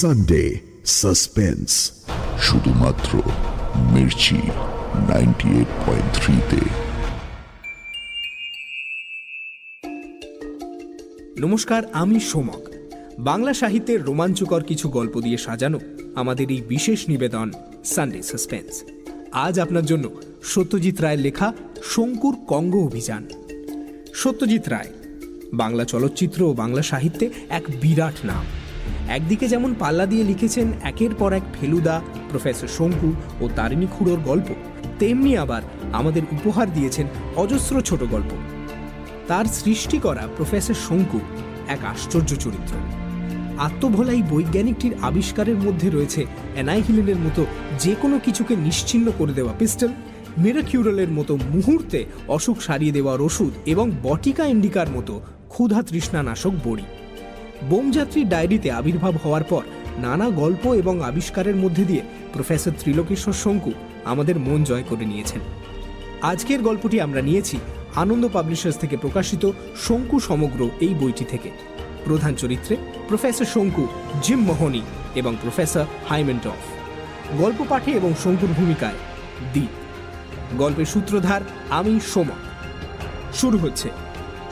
Sunday suspense শুধুমাত্র Mirchi ninety eight point থ্রিতে নমস্কার আমি সোমক। বাংলা সাহিত্যের রোমাঞ্চকর কিছু গল্প দিয়ে সাজানো আমাদের এই বিশেষ নিবেদন সানডে সাসপেন্স আজ আপনার জন্য সত্যজিৎ রায়ের লেখা শঙ্কুর কঙ্গ অভিযান। সত্যজিৎ রায় বাংলা চলচ্চিত্র ও বাংলা সাহিত্যে এক বিরাট নাম। একদিকে যেমন পাল্লা দিয়ে লিখেছেন একের পর এক ফেলুদা, প্রফেসর শঙ্কু ও তারিণী খুড়োর গল্প, তেমনি আবার আমাদের উপহার দিয়েছেন অজস্র ছোট গল্প। তার সৃষ্টি করা প্রফেসর শঙ্কু এক আশ্চর্য চরিত্র। আত্মভোলাই বৈজ্ঞানিকটির আবিষ্কারের মধ্যে রয়েছে অ্যানাইহিলিনের মতো যে কোনো কিছুকে নিশ্চিন্ন করে দেওয়া পিস্টল, মেরাকিউরলের মতো মুহূর্তে অসুখ সারিয়ে দেওয়ার ওষুধ এবং বটিকা ইন্ডিকার মতো ক্ষুধা তৃষ্ণানাশক বড়ি। বোমযাত্রী ডায়েরিতে আবির্ভাব হওয়ার পর নানা গল্প এবং আবিষ্কারের মধ্যে দিয়ে প্রফেসর ত্রিলোকেশ্বর শঙ্কু আমাদের মন জয় করে নিয়েছেন। আজকের গল্পটি আমরা নিয়েছি আনন্দ পাবলিশার্স থেকে প্রকাশিত শঙ্কু সমগ্র এই বইটি থেকে। প্রধান চরিত্রে প্রফেসর শঙ্কু, জিম মোহনী এবং প্রফেসর হাইমেন্টফ। গল্প পাঠে এবং শঙ্কুর ভূমিকায় দ্বীপ গল্পের সূত্রধার আমি সোমক শুরু হচ্ছে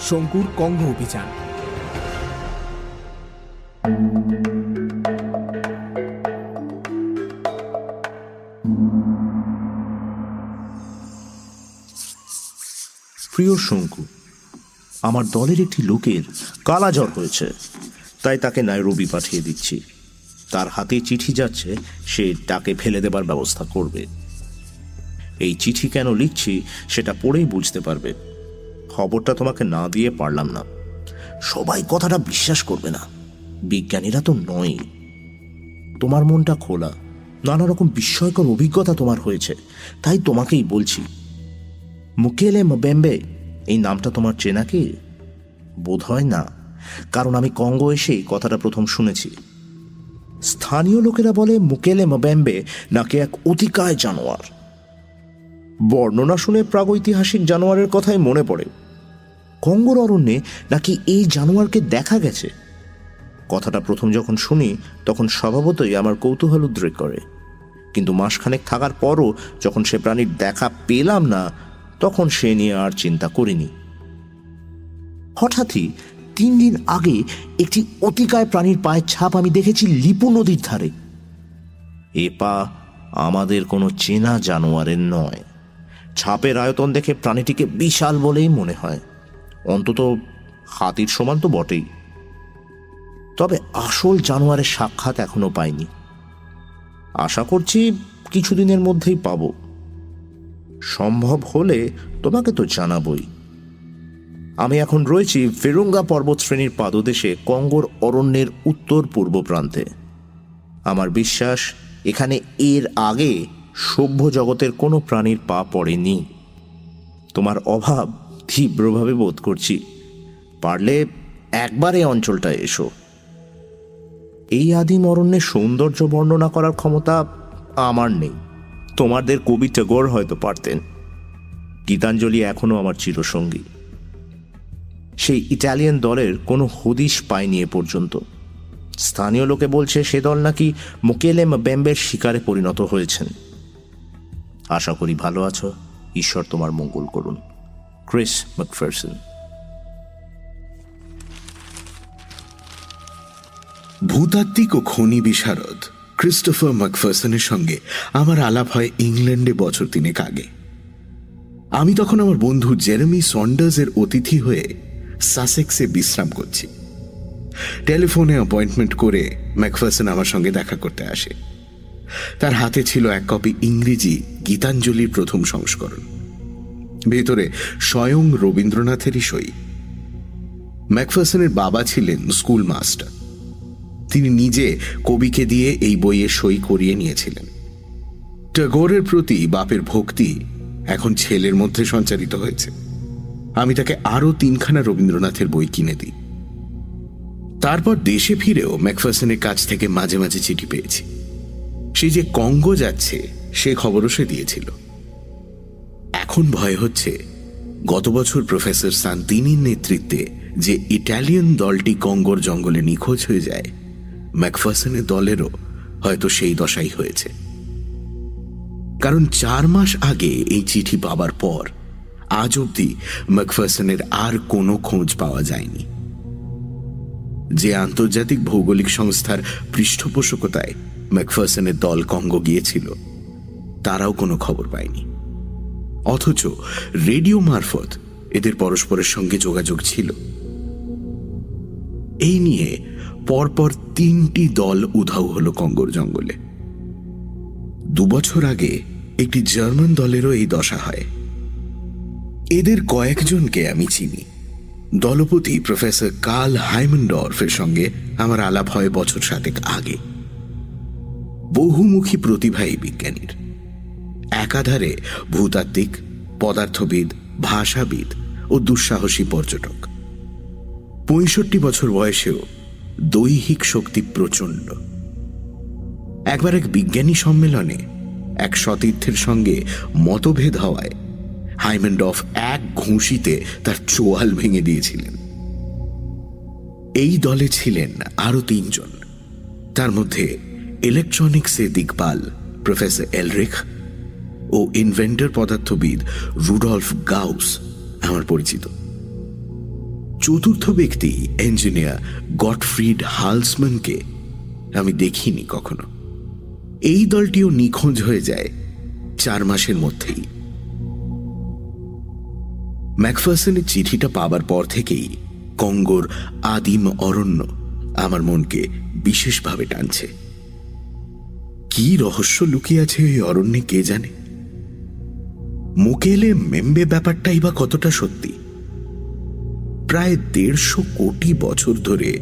শঙ্কুর কঙ্গ অভিযান। প্রিয় শঙ্কু, আমার দলের একটি লোকের কালা জ্বর হয়েছে, তাই তাকে নাইরবি পাঠিয়ে দিচ্ছি। তার হাতে চিঠি যাচ্ছে, সে তাকে ফেলে দেবার ব্যবস্থা করবে। এই চিঠি কেন লিখছি, সেটা পড়েই বুঝতে পারবে। খবরটা তোমাকে না দিয়ে পারলাম না। সবাই কথাটা বিশ্বাস করবে না। বিজ্ঞানীরা তো নয়। তোমার মনটা খোলা। নানা রকম বিস্ময়কর অভিজ্ঞতা তোমার হয়েছে। তাই তোমাকেই বলছি। মুকেলে মবেম্বে এই নামটা তোমার চেনা কি? বোধ হয় না। কারণ আমি কঙ্গো এসেই কথাটা প্রথম শুনেছি। স্থানীয় লোকেরা বলে মুকেলে মবেম্বে নাকি এক অতিকায় জানোয়ার। বর্ণনা শুনে প্রাগৈতিহাসিক জানোয়ারের কথাই মনে পড়ে। কঙ্গোর অরণ্যে নাকি এই জানোয়ারকে দেখা গেছে? কথাটা প্রথম যখন শুনি, তখন স্বভাবতই আমার কৌতূহল উদ্রেক করে। কিন্তু মাসখানেক থাকার পরও যখন সে প্রাণীর দেখা পেলাম না, তখন সে নিয়ে আর চিন্তা করিনি। হঠাৎই তিন দিন আগে একটি অতিকায় প্রাণীর পায়ের ছাপ আমি দেখেছি লিপু নদীর ধারে। এ পা আমাদের কোনো চেনা জানোয়ারের নয়। ছাপের আয়তন দেখে প্রাণীটিকে বিশাল বলেই মনে হয়। অন্তত হাতির সমান তো বটেই। তবে আসল জানোয়ারের সাক্ষাৎ এখনও পাইনি। আশা করছি কিছুদিনের মধ্যেই পাবো। সম্ভব হলে তোমাকে তো জানাবই। আমি এখন রয়েছি ফেরুঙ্গা পর্বত শ্রেণির পাদদেশে কঙ্গোর অরণ্যের উত্তর পূর্ব প্রান্তে। আমার বিশ্বাস, এখানে এর আগে সভ্য জগতের কোনো প্রাণীর পা পড়েনি। তোমার অভাব তীব্রভাবে বোধ করছি। পারলে একবার এই অঞ্চলটায় এসো। এই আদিম অরণ্যের সৌন্দর্য বর্ণনা করার ক্ষমতা আমার নেই। তোমাদের কবি টগোর হয়তো পারতেন। গীতাঞ্জলি এখনও আমার চিরসঙ্গী। সেই ইটালিয়ান দলের কোনো হদিশ পায়নি এ পর্যন্ত। স্থানীয় লোকে বলছে সে দল নাকি মোকেলে ব্যাম্বের শিকারে পরিণত হয়েছেন। আশা করি ভালো আছো। ঈশ্বর তোমার মঙ্গল করুন। Chris McPherson. ভূতাত্ত্বিক ও খনি বিশারদ ক্রিস্টোফার ম্যাকফার্সনের সঙ্গে আমার আলাপ হয় ইংল্যান্ডে বছর তিনেক আগে। আমি তখন আমার বন্ধু জেরেমি সন্ডার্সের অতিথি হয়ে সাসেক্সে বিশ্রাম করছি। টেলিফোনে অ্যাপয়েন্টমেন্ট করে ম্যাকফার্সন আমার সঙ্গে দেখা করতে আসে। তার হাতে ছিল এক কপি ইংরেজি গীতাঞ্জলির প্রথম সংস্করণ। ভেতরে স্বয়ং রবীন্দ্রনাথেরই সই। ম্যাকফার্সনের বাবা ছিলেন স্কুল মাস্টার তিনি নিজে কবিকে দিয়ে এই বইয়ে সই করিয়ে নিয়েছিলেন। টগোরের প্রতি বাপের ভক্তি এখন ছেলের মধ্যে সঞ্চারিত হয়েছে। আমি তাকে আরও তিনখানা রবীন্দ্রনাথের বই কিনে দিই। তারপর দেশে ফিরেও ম্যাকফার্সনের কাছ থেকে মাঝে মাঝে চিঠি পেয়েছি। সে যে কঙ্গো যাচ্ছে, সে খবরও সে দিয়েছিল। এখন ভয় হচ্ছে, গত বছর প্রফেসর সান্তিনির নেতৃত্বে যে ইটালিয়ান দলটি কঙ্গোর জঙ্গলে নিখোঁজ হয়ে যায় ম্যাকফার্সনের দলেরও হয়তো সেই দশাই হয়েছে। কারণ চার মাস আগে এই চিঠি পাবার পর আজ অবধি ম্যাকফার্সনের আর কোনো খোঁজ পাওয়া যায়নি। যে আন্তর্জাতিক ভৌগোলিক সংস্থার পৃষ্ঠপোষকতায় ম্যাকফার্সনের দল কঙ্গ গিয়েছিল, তারাও কোনো খবর পায়নি। অথচ রেডিও মারফত এদের পরস্পরের সঙ্গে যোগাযোগ ছিল। এই নিয়ে পরপর তিনটি দল উধাও হল কঙ্গর জঙ্গলে। দুবছর আগে একটি জার্মান দলেরও এই দশা হয়। এদের কয়েকজনকে আমি চিনি। দলপতি প্রফেসর কার্ল হাইমন্ডর্ফের সঙ্গে আমার আলাপ হয় বছর সাতেক আগে। বহুমুখী প্রতিভা এই বিজ্ঞানীর। একাধারে ভূতাত্ত্বিক, পদার্থবিদ, ভাষাবিদ ও দুঃসাহসী পর্যটক। পঁয়ষট্টি বছর বয়সেও দৈহিক শক্তি প্রচণ্ড। একবার এক বিজ্ঞানী সম্মেলনে এক সতীর্থের সঙ্গে মতভেদ হওয়ায় হাইমেন্ডফ এক ঘুষিতে তার চোয়াল ভেঙে দিয়েছিলেন। এই দলে ছিলেন আরও তিনজন। তার মধ্যে ইলেকট্রনিক্সে দিকপাল প্রফেসর এলরিখ ও ইনভেন্টর পদার্থবিদ রুডলফ গাউস আমার পরিচিত। চতুর্থ ব্যক্তি ইঞ্জিনিয়ার গডফ্রিড হালসম্যানকে আমি দেখিনি কখনো। এই দলটিও নিখোঁজ হয়ে যায় চার মাসের মধ্যেই। ম্যাকফার্সনের চিঠিটা পাবার পর থেকেই কঙ্গোর আদিম অরণ্য আমার মনকে বিশেষভাবে টানছে। কি রহস্য লুকিয়ে আছে ওই অরণ্যে কে জানে? মুকেলে মেম্বে ব্যাপারটাই বা কতটা সত্যি? প্রায় দেড়শো কোটি বছর ধরে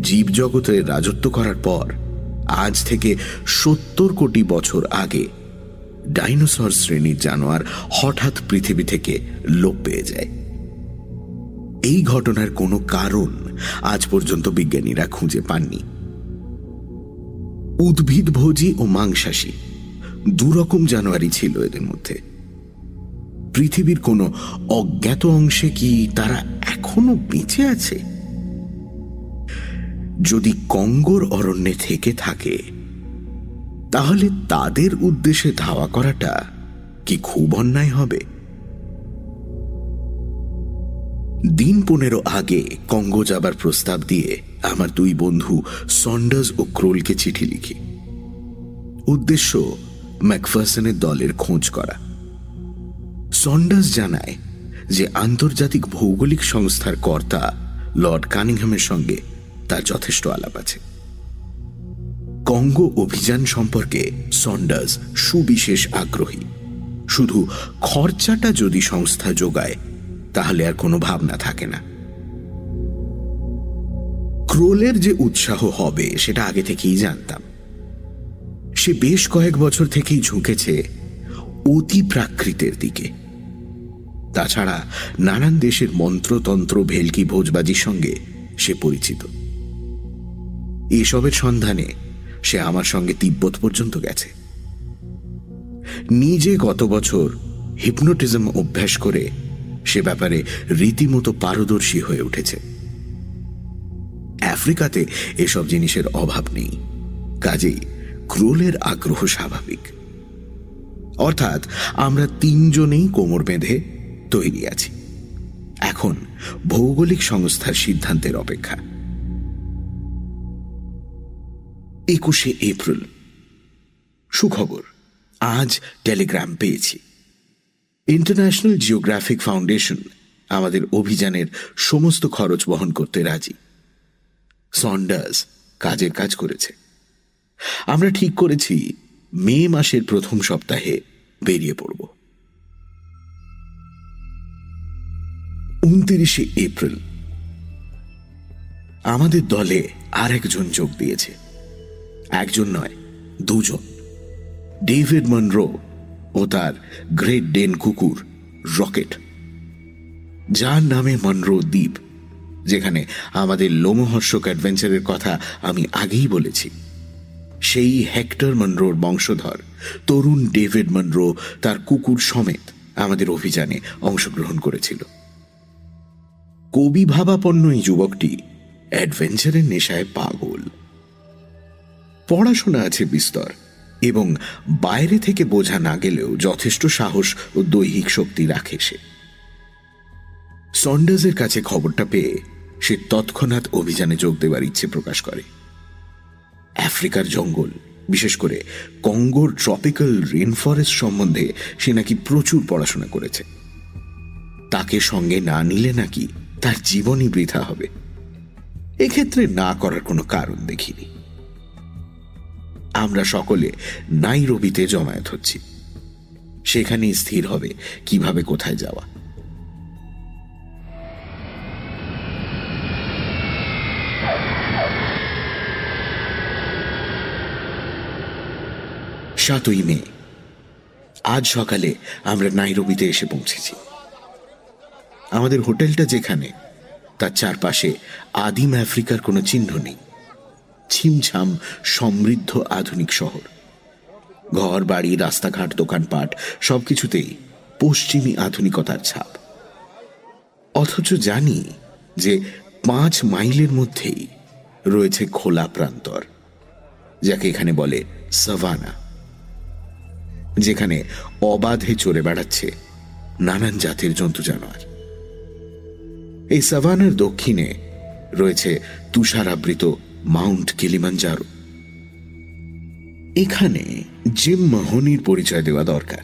জীবজগতের রাজত্ব করার পর, আজ থেকে সত্তর কোটি বছর আগে ডাইনোসর শ্রেণির জানোয়ার হঠাৎ পৃথিবী থেকে লোপ পেয়ে যায়। এই ঘটনার কোনো কারণ আজ পর্যন্ত বিজ্ঞানীরা খুঁজে পাননি। উদ্ভিদভোজী ও মাংসাশী দুরকম জানোয়ারই ছিল এদের মধ্যে। পৃথিবীর কোনো অজ্ঞাত অংশে কি তারা এখনও বেঁচে আছে? যদি কঙ্গোর অরণ্যে থেকে থাকে, তাহলে তাদের উদ্দেশ্যে ধাওয়া করাটা কি খুব অন্যায় হবে? দিন পনেরো আগে কঙ্গো যাবার প্রস্তাব দিয়ে আমার দুই বন্ধু সন্ডার্স ও ক্রোলকে চিঠি লিখি। উদ্দেশ্য ম্যাকফার্সনের দলের খোঁজ করা। সন্ডার্স জানায় যে আন্তর্জাতিক ভৌগোলিক সংস্থার কর্তা লর্ড কানিংহামের সঙ্গে তার যথেষ্ট আলাপ আছে। কঙ্গো অভিযান সম্পর্কে সন্ডার্স সুবিশেষ আগ্রহী। শুধু খরচাটা যদি সংস্থা যোগায়, তাহলে আর কোনো ভাবনা থাকে না। ক্রোলের যে উৎসাহ হবে, সেটা আগে থেকেই জানতাম। সে বেশ কয়েক বছর থেকেই ঝুঁকেছে অতি প্রাকৃতের দিকে। তাছাড়া নানান দেশের মন্ত্রতন্ত্র, ভেলকি ভোজবাজির সঙ্গে সে পরিচিত। এসবের সন্ধানে সে আমার সঙ্গে তিব্বত পর্যন্ত গেছে। নিজে গত বছর হিপনোটিজম অভ্যাস করে সে ব্যাপারে রীতিমতো পারদর্শী হয়ে উঠেছে। আফ্রিকাতে এসব জিনিসের অভাব নেই, কাজেই ক্রোলের আগ্রহ স্বাভাবিক। অর্থাৎ আমরা তিনজনেই কোমর বেঁধে তৈরি আছি। এখন ভৌগোলিক সংস্থার সিদ্ধান্তের অপেক্ষা। একুশে এপ্রিল। সুখবর, আজ টেলিগ্রাম পেয়েছি। ইন্টারন্যাশনাল জিওগ্রাফিক ফাউন্ডেশন আমাদের অভিযানের সমস্ত খরচ বহন করতে রাজি। সন্ডার্স কাজের কাজ করেছে। আমরা ঠিক করেছি, মে মাসের প্রথম সপ্তাহে বেরিয়ে পড়ব। উনত্রিশে এপ্রিল। আমাদের দলে আর একজন যোগ দিয়েছে। একজন নয়, দুজন। ডেভিড মনরো ও তার গ্রেট ডেন কুকুর, রকেট। যার নামে মনরো দ্বীপ, যেখানে আমাদের লোমহর্ষক অ্যাডভেঞ্চারের কথা আমি আগেই বলেছি। সেই হেক্টর মনরোর বংশধর, তরুণ ডেভিড মনরো তার কুকুর সমেত আমাদের অভিযানে অংশগ্রহণ করেছিল। কবি ভাবাপন্ন এই যুবকটি অ্যাডভেঞ্চারের নেশায় পাগল। পড়াশোনা আছে বিস্তর এবং বাইরে থেকে বোঝা না গেলেও যথেষ্ট সাহস ও দৈহিক শক্তি রাখে সে। সন্ডার্সের কাছে খবরটা পেয়ে সে তৎক্ষণাৎ অভিযানে যোগ দেবার ইচ্ছে প্রকাশ করে। আফ্রিকার জঙ্গল, বিশেষ করে কঙ্গোর ট্রপিক্যাল রেনফরেস্ট সম্বন্ধে সে নাকি প্রচুর পড়াশোনা করেছে। তাকে সঙ্গে না নিলে নাকি তার জীবনই বৃথা হবে। এক্ষেত্রে না করার কোনো কারণ দেখিনি। আমরা সকলে নাইরবিতে জমায়েত হচ্ছি। সেখানেই স্থির হবে কীভাবে কোথায় যাওয়া। সাতই মে, আজ সকালে আমরা নাইরবিতে এসে পৌঁছেছি। আমাদের হোটেলটা যেখানে, তার চারপাশে আদিম আফ্রিকার কোনো চিহ্ন নেই। ছিমছাম সমৃদ্ধ আধুনিক শহর। ঘর, বাড়ি, রাস্তাঘাট, দোকানপাট, সবকিছুতেই পশ্চিমী আধুনিকতার ছাপ। অথচ জানি যে পাঁচ মাইলের মধ্যেই রয়েছে খোলা প্রান্তর, যাকে এখানে বলে সাভানা, যেখানে অবাধে চড়ে বেড়াচ্ছে নানান জাতের জন্তু জানোয়ার। এই সাভানার দক্ষিণে রয়েছে তুষারাবৃত মাউন্ট কিলিমাঞ্জারো। এখানে জিম মাহনির পরিচয় দেওয়া দরকার।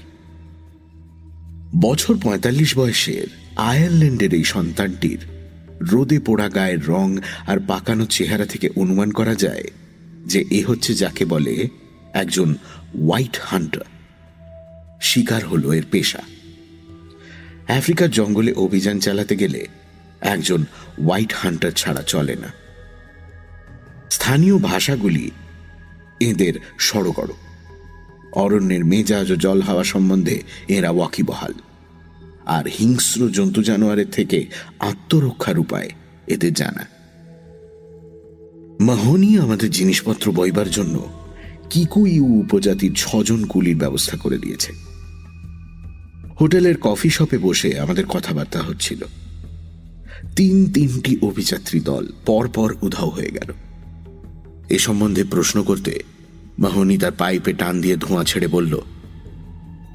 বছর পঁয়তাল্লিশ বয়সের আয়ারল্যান্ডের এই সন্তানটির রোদে পোড়া গায়ের রং আর পাকানো চেহারা থেকে অনুমান করা যায় যে এ হচ্ছে যাকে বলে একজন হোয়াইট হান্টার। শিকার হলো এর পেশা। আফ্রিকার জঙ্গলে অভিযান চালাতে গেলে একজন হোয়াইট হান্টার ছাড়া চলে না। স্থানীয় ভাষাগুলি এদের সড়গড় অরণ্যের মেজাজ ও জল হাওয়া সম্বন্ধে এরা ওয়াকিবহাল। আর হিংস্র জন্তু জানোয়ারের থেকে আত্মরক্ষার উপায় এদের জানা। মাহনি আমাদের জিনিসপত্র বইবার জন্য কিকুইউ উপজাতির ছজন কুলির ব্যবস্থা করে দিয়েছে। হোটেলের কফি শপে বসে আমাদের কথাবার্তা হচ্ছিল। তিন তিনটি অভিযাত্রী দল পরপর উধাও হয়ে গেল। এ সম্বন্ধে প্রশ্ন করতে মাহনি তার পাইপে টান দিয়ে ধোঁয়া ছেড়ে বলল,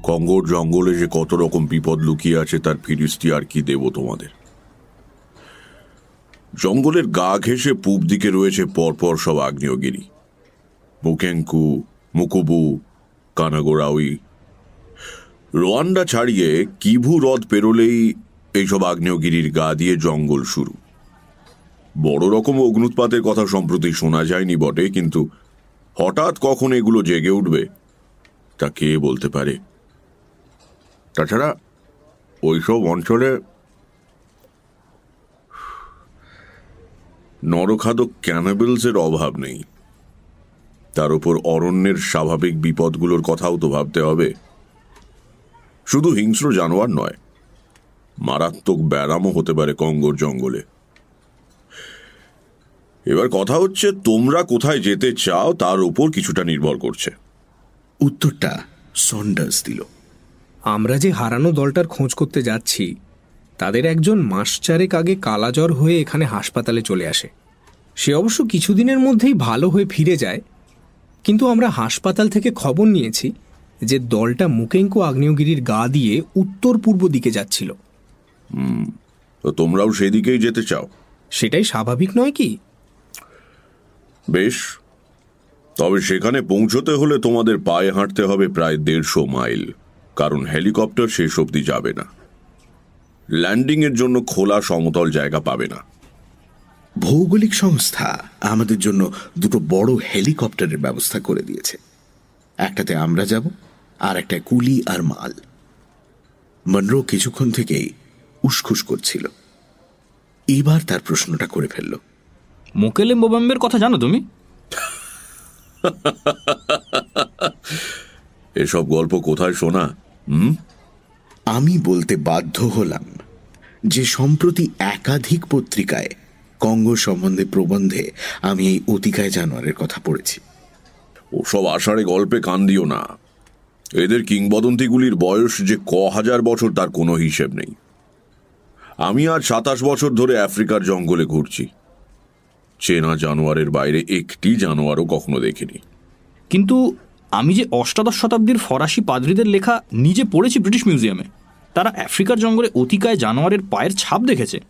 কঙ্গোর জঙ্গলে যে কত রকম বিপদ লুকিয়ে আছে, তার ফিরিস্তি আর কি দেব তোমাদের? জঙ্গলের গা ঘেঁষে পূব দিকে রয়েছে পরপর সব আগ্নেয়গিরি। মুকেঙ্কু মুকুবু, কানাগোরাউই। রোয়ান্ডা ছাড়িয়ে কিভু হ্রদ পেরোলেই এইসব আগ্নেয়গিরির গা দিয়ে জঙ্গল শুরু। বড় রকম অগ্নুৎপাতের কথা সম্প্রতি শোনা যায়নি বটে, কিন্তু হঠাৎ কখন এগুলো জেগে উঠবে, তা কে বলতে পারে? তাছাড়া ওইসব অঞ্চলে নরখাদক ক্যানাবেলসের অভাব নেই। তার উপর অরণ্যের স্বাভাবিক বিপদগুলোর কথাও তো ভাবতে হবে। শুধু হিংস্র জানোয়ার নয় মারাত্মক ব্যারামও হতে পারে কঙ্গোর জঙ্গলে। এবার কথা হচ্ছে তোমরা কোথায় যেতে চাও তার উপর কিছুটা নির্ভর করছে। উত্তরটা সন্ডার্স দিল। আমরা যে হারানো দলটার খোঁজ করতে যাচ্ছি তাদের একজন মাস চারেক আগে কালাজ্বর হয়ে এখানে হাসপাতালে চলে আসে। সে অবশ্য কিছুদিনের মধ্যেই ভালো হয়ে ফিরে যায় কিন্তু আমরা হাসপাতাল থেকে খবর নিয়েছি যে দলটা মুকেঙ্কো আগ্নেয়গিরির গা দিয়ে উত্তর পূর্ব দিকে যাচ্ছিল। তো তোমরাও সেদিকেই যেতে চাও। সেটাই স্বাভাবিক নয় কি? বেশ তবে সেখানে পৌঁছতে হলে তোমাদের পায়ে হাঁটতে হবে প্রায় দেড়শো মাইল কারণ হেলিকপ্টার শেষ অবধি যাবে না। ল্যান্ডিংয়ের জন্য খোলা সমতল জায়গা পাবে না। ভৌগোলিক সংস্থা আমাদের জন্য দুটো বড় হেলিকপ্টারের ব্যবস্থা করে দিয়েছে। একটাতে আমরা যাব আর একটা কুলি আর মাল। মনরো কিছুক্ষণ থেকেই উসখুস করছিল। এবার তার প্রশ্নটা করে ফেলল। মোকেলে মোবাম্বের কথা জানো তুমি? এসব গল্প কোথায় শোনা? হুম? আমি বলতে বাধ্য হলাম যে সম্প্রতি একাধিক পত্রিকায় কঙ্গো সম্বন্ধে প্রবন্ধে আমি এই অতিকায় জানোয়ারের কথা পড়েছি। ওসব আষাঢ়ে গল্পে কান দিও না। এদের কিংবদন্তিগুলির বয়স যে ক হাজার বছর তার কোনো হিসেব নেই। আমি আজ সাতাশ বছর ধরে আফ্রিকার জঙ্গলে ঘুরছি। চেনা জানোয়ারের বাইরে একটি জানোয়ারও কখনো দেখিনি। কিন্তু আমি যে অষ্টাদশ শতাব্দীর ফরাসি পাদ্রীদের লেখা নিজে পড়েছি ব্রিটিশ মিউজিয়ামে তারা আফ্রিকার জঙ্গলে অতিকায় জানোয়ারের পায়ের ছাপ দেখেছে।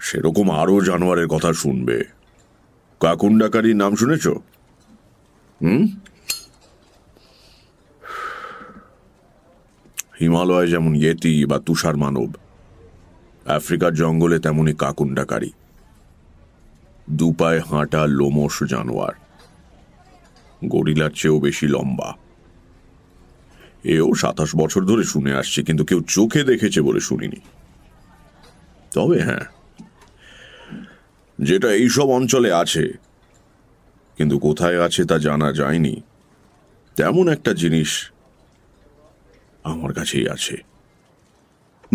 সেরকম আরও জানোয়ারের কথা শুনবে। কাকুন্ডাকারীর নাম শুনেছ? হুম? হিমালয় যেমন ইয়েতি বা তুষার মানব আফ্রিকার জঙ্গলে তেমনই কাকুন্ডাকারী। দুপায়ে হাঁটা লোমস জানোয়ার। গরিলার চেয়েও বেশি লম্বা। এও সাতাশ বছর ধরে শুনে আসছে, কিন্তু কেউ চোখে দেখেছে বলে শুনিনি। তবে হ্যাঁ যেটা এইসব অঞ্চলে আছে, কিন্তু কোথায় আছে তা জানা যায়নি, তেমন একটা জিনিস আমার কাছেই আছে।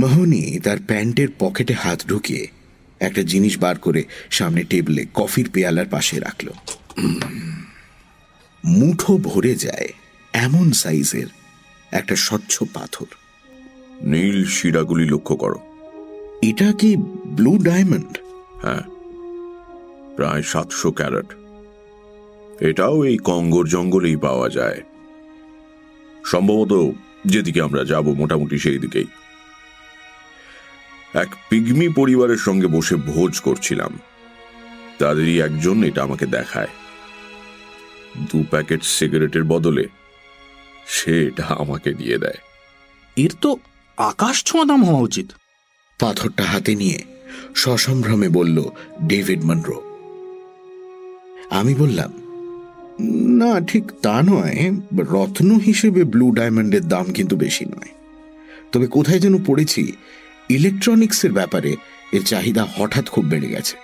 মোহনী তার প্যান্টের পকেটে হাত ঢুকিয়ে একটা জিনিস বার করে সামনে টেবিলে কফির পেয়ালার পাশে রাখল। মুঠো ভরে যায় এমন সাইজের একটা স্বচ্ছ পাথর। নীল শিরাগুলি লক্ষ্য করো। এটা কি ব্লু ডায়মন্ড? হ্যাঁ প্রায় সাতশো ক্যারেট। এটাও এই কঙ্গোর জঙ্গলেই পাওয়া যায়। সম্ভবত যেদিকে আমরা যাব মোটামুটি সেই দিকেই। এক পিগমি পরিবারের সঙ্গে বসে ভোজ করছিলাম। তাদেরই একজন এটা আমাকে দেখায়। দু প্যাকেট সিগারেটের বদলে সে এটা আমাকে দিয়ে দেয়। এর তো আকাশ ছোঁয়া দাম হওয়া উচিত। পাথরটা হাতে নিয়ে সসম্ভ্রমে বলল ডেভিড মনরো। আমি বললাম না ঠিক তা নয়। রত্ন হিসেবে ব্লু ডায়মন্ডের দাম কিন্তু বেশি নয়। তবে কোথায় যেন পড়েছি ইলেকট্রনিক্সের ব্যাপারে এর চাহিদা হঠাৎ খুব বেড়ে গেছে।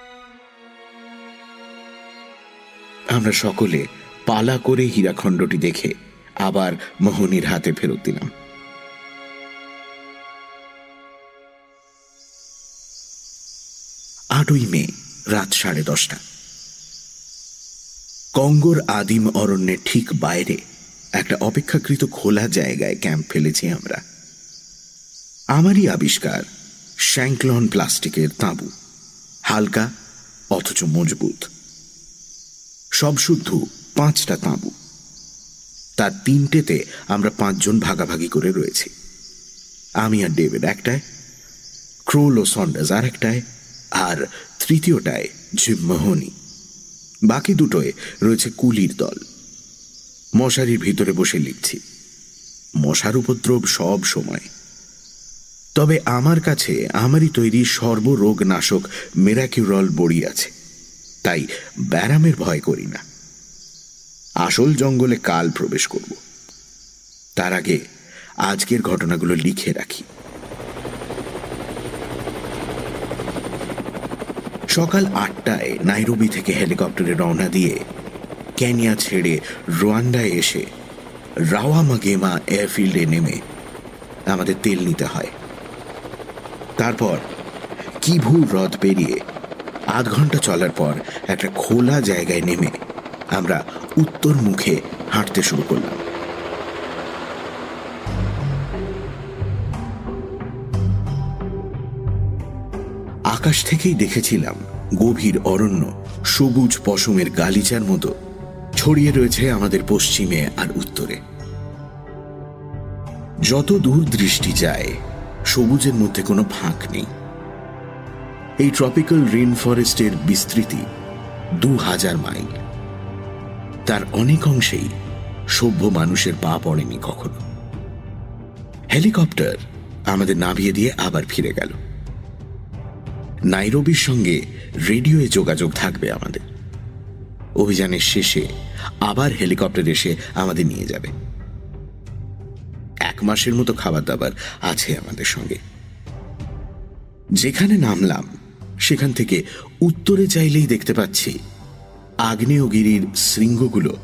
আমরা সকলে পালা করে হীরাখণ্ডটি দেখে আবার মোহনীর হাতে ফেরত দিলাম। আটই মে, রাত সাড়ে দশটা। কঙ্গোর আদিম অরণ্যের ঠিক বাইরে একটা অপেক্ষাকৃত খোলা জায়গায় ক্যাম্প ফেলেছি আমরা। আমারই আবিষ্কার শ্যাঙ্কলন প্লাস্টিকের তাঁবু, হালকা অথচ মজবুত। সব শুদ্ধ পাঁচটা তাঁবু। তার তিনটেতে আমরা পাঁচজন ভাগাভাগি করে রয়েছি। আমি আর ডেভিড একটায়, ক্রোল ও সন্ডাস আর একটায়, আর তৃতীয়টায় জিম মোহনী। বাকি দুটোয় রয়েছে কুলির দল। মশারির ভিতরে বসে লিখছি। মশার উপদ্রব সব সময়। তবে আমার কাছে আমারই তৈরি সর্বরোগ নাশক মেরাকিউরল বড়ি আছে। তাই ব্যারামের ভয় করি না। আসল জঙ্গলে কাল প্রবেশ করব। তার আগে আজকের ঘটনাগুলো লিখে রাখি। সকাল আটটায় নাইরোবি থেকে হেলিকপ্টারে রওনা দিয়ে ক্যানিয়া ছেড়ে রোয়ান্ডায় এসে রাওয়ামাগেমা এয়ারফিল্ডে নেমে আমাদের তেল নিতে হয়। তারপর কিভু হ্রদ পেরিয়ে আধ ঘণ্টা চলার পর একটা খোলা জায়গায় নেমে আমরা উত্তর মুখে হাঁটতে শুরু করলাম। আকাশ থেকেই দেখেছিলাম গভীর অরণ্য, সবুজ পশমের গালিচার মতো ছড়িয়ে রয়েছে আমাদের পশ্চিমে আর উত্তরে। যত দূর দৃষ্টি যায় সবুজের মধ্যে কোনো ফাঁক নেই। এই ট্রপিক্যাল রেন ফরেস্টের বিস্তৃতি দু হাজার মাইল। তার অনেক অংশেই সভ্য মানুষের পা পড়েনি কখনো। হেলিকপ্টার আমাদের নামিয়ে দিয়ে আবার ফিরে গেল। নাইরোবির সঙ্গে রেডিওয়ে যোগাযোগ থাকবে আমাদের। অভিযানের শেষে আবার হেলিকপ্টার এসে আমাদের নিয়ে যাবে। এক মাসের মতো খাবার দাবার আছে আমাদের সঙ্গে। যেখানে নামলাম, সেখান থেকে উত্তরে চাইলেই দেখতে পাচ্ছি আগ্নেয়গিরির শৃঙ্গগুলো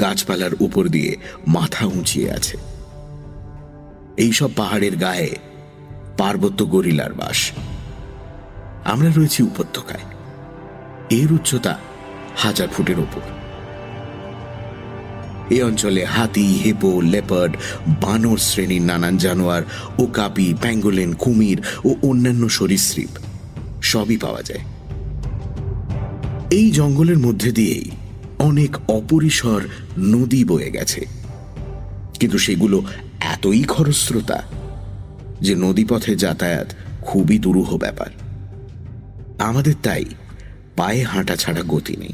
গাছপালার উপর দিয়ে মাথা উঁচিয়ে আছে। এইসব পাহাড়ের গায়ে পার্বত্য গরিলার বাস। আমরা রয়েছি উপত্যকায়। এর উচ্চতা হাজার ফুটের ওপর। এই অঞ্চলে হাতি, হেপো, লেপার্ড, বানর শ্রেণির নানান জানোয়ার ও কাপি প্যাঙ্গোলেন, কুমির ও অন্যান্য সরীসৃপ সবই পাওয়া যায়। এই জঙ্গলের মধ্যে দিয়েই অনেক অপরিসর নদী বয়ে গেছে। কিন্তু সেগুলো এতই খরস্রোতা যে নদীপথে যাতায়াত খুবই দুরূহ ব্যাপার। আমাদের তাই পায়ে হাঁটা ছাড়া গতি নেই।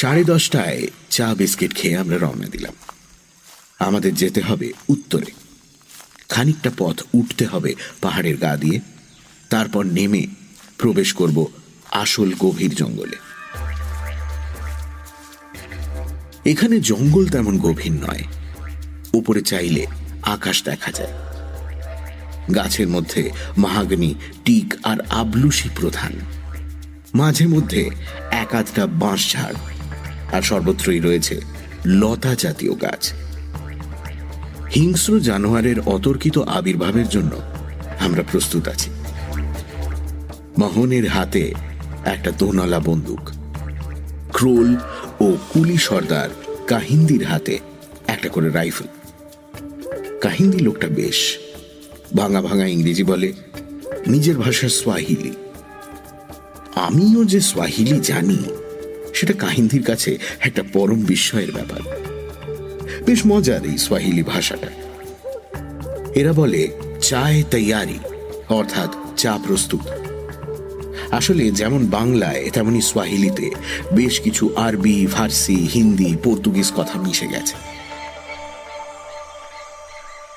সাড়ে দশটায় চা বিস্কিট খেয়ে আমরা রওনা দিলাম। আমাদের যেতে হবে উত্তরে। খানিকটা পথ উঠতে হবে পাহাড়ের গা দিয়ে। তারপর নেমে প্রবেশ করব আসল গভীর জঙ্গলে। এখানে জঙ্গল তেমন গভীর নয়। উপরে চাইলে আকাশ দেখা যায়। গাছের মধ্যে মাহাগনি, টিক আর আবলুসি প্রধান। মাঝে মধ্যে এক আধটা বাঁশ ঝাড় আর সর্বত্রই রয়েছে লতা জাতীয় গাছ। হিংস্র জানোয়ারের অতর্কিত আবির্ভাবের জন্য আমরা প্রস্তুত আছি। মোহনের হাতে একটা দোনলা বন্দুক, ক্রোল ও কুলি সর্দার কাহিন্দির হাতে একটা করে রাইফেল। কাহিন্দি লোকটা বেশ ভাঙা ভাঙা ইংরেজি বলে, নিজের ভাষা সোয়াহিলি আমিও যে সোয়াহিলি জানি সেটা কাহিন্দির কাছে একটা পরম বিস্ময়ের ব্যাপার। বেশ মজার এই সোয়াহিলি ভাষাটা। এরা বলে, চায় তৈয়ারি অর্থাৎ চা প্রস্তুত। আসলে যেমন বাংলায় তেমনি সোয়াহিলিতে বেশ কিছু আরবি, ফার্সি, হিন্দি, পর্তুগিজ কথা মিশে গেছে।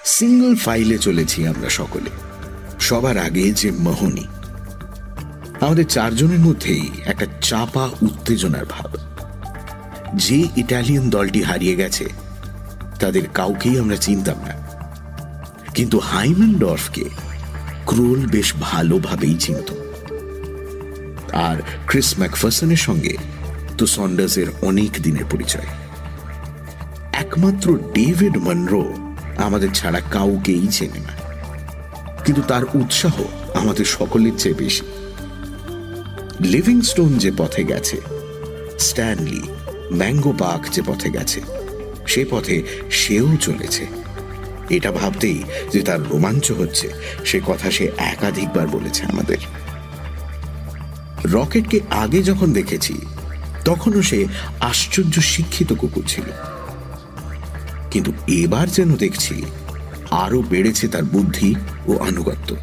সিঙ্গল ফাইলে চলেছি আমরা সকলে। সবার আগে যে মোহনী। আমাদের চারজনের মধ্যেই একটা চাপা, উত্তেজনার ভাব। যে ইটালিয়ান দলটি হারিয়ে গেছে, তাদের কাউকেই আমরা চিনতাম না। কিন্তু হাইমেনডর্ফকে ক্রোল বেশ ভালোভাবেই চিনত। আর ক্রিস ম্যাকফার্সনের সঙ্গে তো সন্ডার্সের অনেক দিনের পরিচয়। একমাত্র ডেভিড মনরো আমাদের ছাড়া কাউকেই চেনে না। কিন্তু তার উৎসাহ আমাদের সকলের চেয়ে বেশি। লিভিংস্টোন যে পথে গেছে, স্ট্যানলি, ম্যাঙ্গো পার্ক যে পথে গেছে, সে পথে সেও চলেছে। এটা ভাবতেই যে তার রোমাঞ্চ হচ্ছে, সে কথা সে একাধিকবার বলেছে আমাদের। রকেটকে আগে যখন দেখেছি, তখনও সে আশ্চর্য শিক্ষিত কুকুর ছিল। কিন্তু এবার যেন দেখছি আরও বেড়েছে তার বুদ্ধি ও আনুগত্য।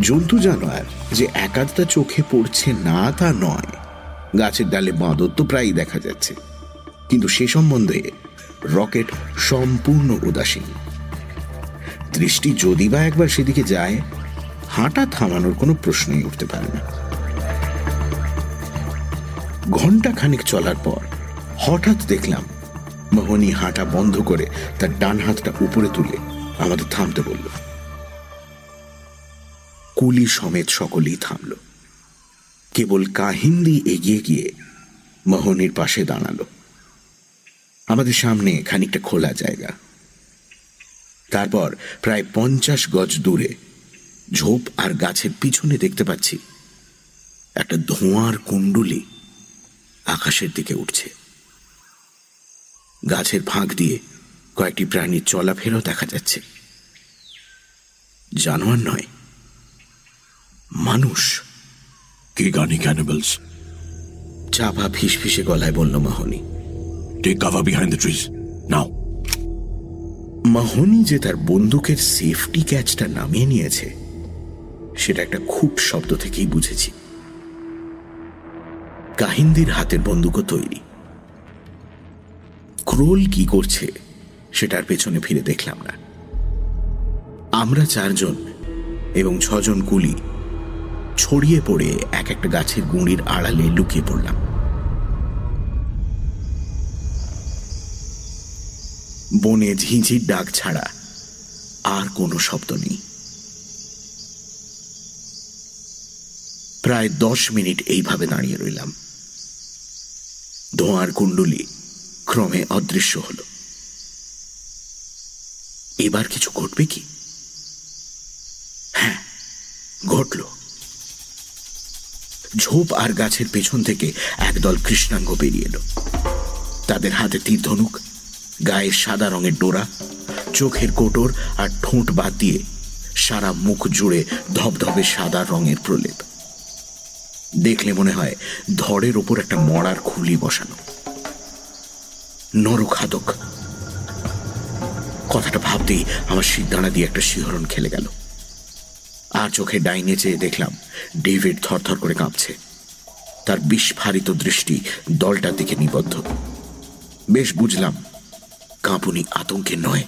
জন্তু জানোয়ার যে একাধটা চোখে পড়ছে না তা নয়। গাছের ডালে বাঁদর তো প্রায়ই দেখা যাচ্ছে। কিন্তু সে সম্বন্ধে রকেট সম্পূর্ণ উদাসীন। দৃষ্টি যদি বা একবার সেদিকে যায়, হাঁটা থামানোর কোনো প্রশ্নই উঠতে পারে না। ঘণ্টা খানিক চলার পর হঠাৎ দেখলাম, মোহনী হাঁটা বন্ধ করে তার ডান হাতটা উপরে তুলে আমাদের থামতে বলল। কুলি সমেত সকলেই থামল। কেবল কাহিন্দি এগিয়ে গিয়ে মোহনীর পাশে দাঁড়াল। আমাদের সামনে খানিকটা খোলা জায়গা। তারপর প্রায় পঞ্চাশ গজ দূরে ঝোপ আর গাছের পিছনে দেখতে পাচ্ছি একটা ধোঁয়ার কুণ্ডুলি আকাশের দিকে উঠছে। গাছের ফাঁক দিয়ে কয়েকটি প্রাণীর চলাফেরাও দেখা যাচ্ছে। জানোয়ার নয় মানুষ Kigani cannibals. চাপা ফিসফিসে গলায় বলল মাহনি Take cover behind the trees. Now. মাহনি যে তার বন্দুকের সেফটি ক্যাচটা নামিয়ে নিয়েছে সেটা একটা খুব শব্দ থেকেই বুঝেছি কাহিন্দির হাতের বন্দুকও তৈরি ক্রোল কি করছে সেটার পেছনে ফিরে দেখলাম না আমরা চারজন এবং ছজন কুলি ছড়িয়ে পড়ে এক একটা গাছের গুঁড়ির আড়ালে লুকিয়ে পড়লাম। বনে ঝিঁঝির ডাক ছাড়া আর কোনো শব্দ নেই। প্রায় দশ মিনিট এইভাবে দাঁড়িয়ে রইলাম। ধোঁয়ার কুণ্ডুলি ক্রমে অদৃশ্য হল। এবার কিছু ঘটবে কি? হ্যাঁ ঘটল। ঝোপ আর গাছের পেছন থেকে একদল কৃষ্ণাঙ্গ বেরিয়ে এলো। তাদের হাতে তীর ধনুক গায়ে সাদা রঙের ডোরা, চোখের কোটর আর ঠোঁট বাদ দিয়ে সারা মুখ জুড়ে ধবধবে সাদা রঙের প্রলেপ। দেখলে মনে হয় ধরের ওপর একটা মরার খুলি বসানো। নরখাদক। কথাটা ভাবতেই আমার সিদ্ধানা দিয়ে একটা শিহরণ খেলে গেল। আর চোখে ডাইনে চেয়ে দেখলাম ডেভিড থরথর করে কাঁপছে। তার বিস্ফারিত দৃষ্টি দলটার দিকে নিবদ্ধ। বেশ বুঝলাম, কাঁপুনি আতঙ্কে নয়,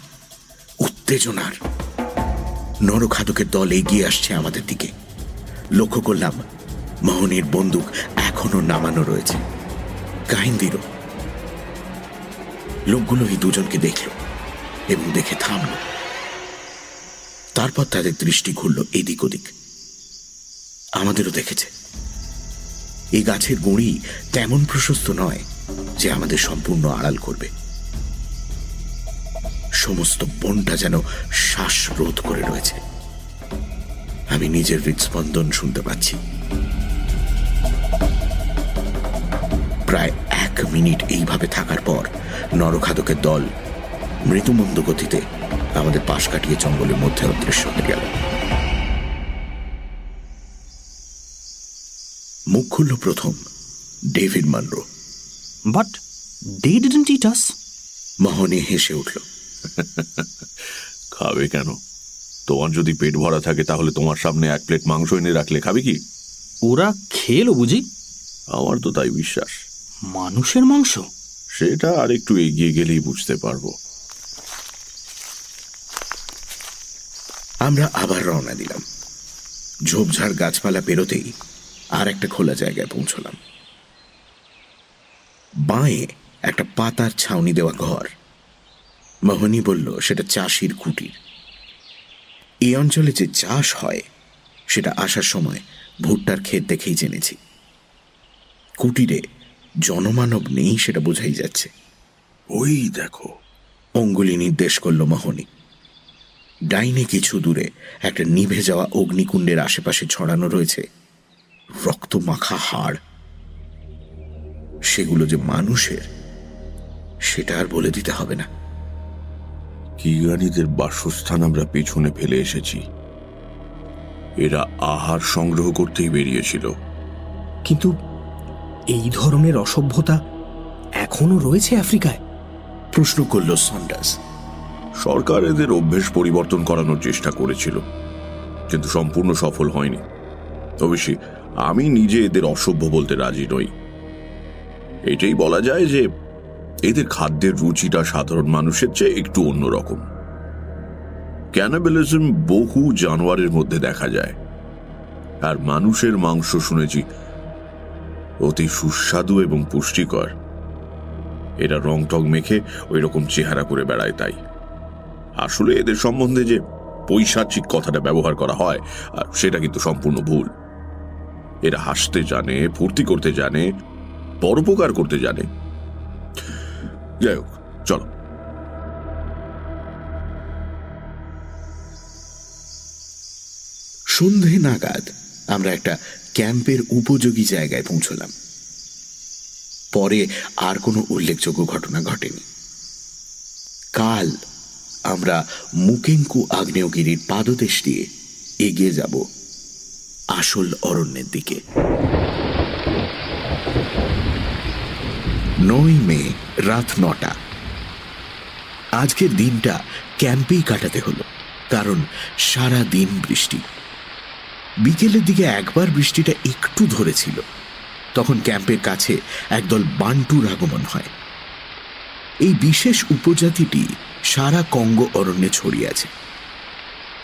উত্তেজনার। নরখাদকের দল এগিয়ে আসছে আমাদের দিকে। লক্ষ্য করলাম, মোহনের বন্দুক এখনও নামানো রয়েছে। কাহিন্দিরও লোকগুলো এই দুজনকে দেখল এবং দেখে থামল। তারপর তাদের দৃষ্টি ঘুরল এদিক ওদিক। আমাদেরও দেখেছে। এই গাছের গুঁড়ি তেমন প্রশস্ত নয় যে আমাদের সম্পূর্ণ আড়াল করবে। সমস্ত বনটা যেন শ্বাসরোধ করে রয়েছে। আমি নিজের হৃদস্পন্দন শুনতে পাচ্ছি। প্রায় এক মিনিট এইভাবে থাকার পর নরখাদকের দল মৃদুমন্দ গতিতে আমাদের পাশ কাটিয়ে জঙ্গলের মধ্যে অদৃশ্য হয়ে গেল। মুখ খুলল প্রথম David Munro. But they didn't eat us মহনে হেসে উঠল। খাবে কেন? তোমার যদি পেট ভরা থাকে তাহলে তোমার সামনে এক প্লেট মাংস এনে রাখলে খাবে কি? ওরা খেলো বুঝি? আমার তো তাই বিশ্বাস। মানুষের মাংস? সেটা আর একটু এগিয়ে গেলেই বুঝতে পারব। আমরা আবার রওনা দিলাম। ঝোপঝাড় গাছপালা পেরোতেই আর একটা খোলা জায়গায় পৌঁছলাম। বাঁয়ে একটা পাতার ছাউনি দেওয়া ঘর। মোহনী বলল সেটা চাষির কুটির। এই অঞ্চলে যে চাষ হয় সেটা আসার সময় ভুট্টার ক্ষেত দেখেই জেনেছি। কুটিরে জনমানব নেই সেটা বোঝাই যাচ্ছে। ওই দেখো। অঙ্গুলি নির্দেশ করল মোহনী। ডাইনে কিছু দূরে একটা নিভে যাওয়া অগ্নিকুণ্ডের আশেপাশে ছড়ানো রয়েছে রক্ত মাখা হাড়। সেগুলো যে মানুষের সেটা আর বলে দিতে হবে না। কিগানিদের বাসস্থান আমরা পেছনে ফেলে এসেছি। এরা আহার সংগ্রহ করতেই বেরিয়েছিল। কিন্তু এই ধরনের অসভ্যতা এখনও রয়েছে আফ্রিকায়? প্রশ্ন করল সন্ডাস। সরকার এদের অভ্যেস পরিবর্তন করানোর চেষ্টা করেছিল, কিন্তু সম্পূর্ণ সফল হয়নি। অবশ্যই আমি নিজে এদের অসভ্য বলতে রাজি নই। এটাই বলা যায় যে, এদের খাদ্যের রুচিটা সাধারণ মানুষের চেয়ে একটু অন্যরকম। ক্যানাবেলিজম বহু জানোয়ারের মধ্যে দেখা যায়। আর মানুষের মাংস শুনেছি, অতি সুস্বাদু এবং পুষ্টিকর। এরা রং টং মেখে ওই রকম চেহারা করে বেড়ায় তাই। আসলে এদের সম্বন্ধে যে পৈশাচিক কথাটা ব্যবহার করা হয় সেটা কিন্তু সম্পূর্ণ ভুল। এরা হাসতে জানে, ফুর্তি করতে জানে, পরোপকার করতে জানে। যাই হোক, চলো। সন্ধে নাগাদ আমরা একটা ক্যাম্পের উপযোগী জায়গায় পৌঁছলাম। পরে আর কোনো উল্লেখযোগ্য ঘটনা ঘটেনি। কাল আমরা মুকেঙ্কু আগ্নেয়গিরির পাদদেশ দিয়ে এগিয়ে যাব আসল অরণ্যের দিকে। নয় মে, রাত নটা। আজকের দিনটা ক্যাম্পেই কাটাতে হলো, কারণ সারা দিন বৃষ্টি। বিকেলের দিকে একবার বৃষ্টিটা একটু ধরেছিল, তখন ক্যাম্পের কাছে একদল বান্টুর আগমন হয়। এই বিশেষ উপজাতিটি সারা কঙ্গ অরণ্যে ছড়িয়ে আছে।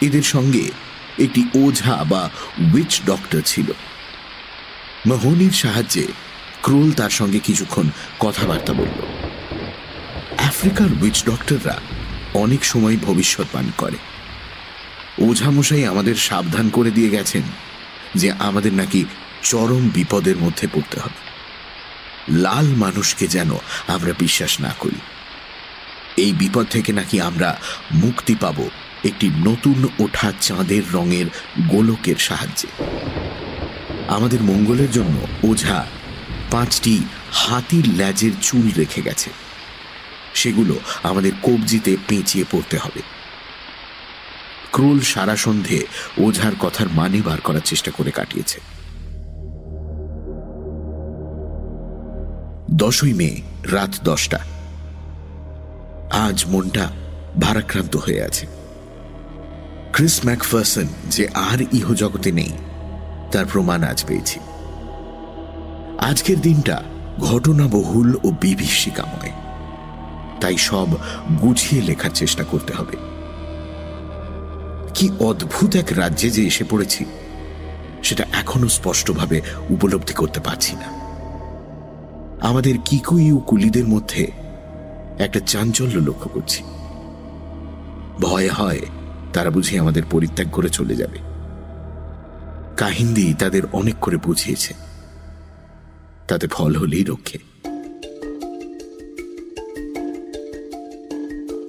এদের সঙ্গে একটি ওঝা বা উইচ ডক্টর ছিল। মহনির সাহায্যে ক্রোল তার সঙ্গে কিছুক্ষণ কথাবার্তা বলল। আফ্রিকার উইচ ডক্টররা অনেক সময় ভবিষ্যৎবাণী করে। ওঝামশাই আমাদের সাবধান করে দিয়ে গেছেন যে আমাদের নাকি চরম বিপদের মধ্যে পড়তে হবে। লাল মানুষকে যেন আমরা বিশ্বাস না করি। এই বিপদ থেকে নাকি আমরা মুক্তি পাব একটি নতুন ওঠা চাঁদের রঙের গোলকের সাহায্যে। আমাদের মঙ্গলের জন্য ওঝা পাঁচটি হাতির ল্যাজের চুল রেখে গেছে। সেগুলো আমাদের কবজিতে পেঁচিয়ে পড়তে হবে। ক্রোল সারা সন্ধে ওঝার কথার মানে বার করার চেষ্টা করে কাটিয়েছে। দশই মে, রাত দশটা। আজ মনটা ভারাক্রান্ত হয়ে আছে। ক্রিস ম্যাকফার্সন যে আর ইহ জগতে নেই, তার প্রমাণ আজ পেয়েছি। আজকের দিনটা ঘটনাবহুল ও বিভীষিকাময়। তাই সব গুছিয়ে লেখার চেষ্টা করতে হবে। কি অদ্ভুত এক রাজ্যে যে এসে পড়েছি, সেটা এখনও স্পষ্টভাবে উপলব্ধি করতে পারছি না। আমাদের কিকুই ও কুলিদের মধ্যে একটা চাঞ্চল্য লক্ষ্য করছি। ভয় হয় তারা বুঝি আমাদের পরিত্যাগ করে চলে যাবে। কাহিন্দি তাদের অনেক করে বুঝিয়েছে। তাতে ফল হলেই রক্ষে।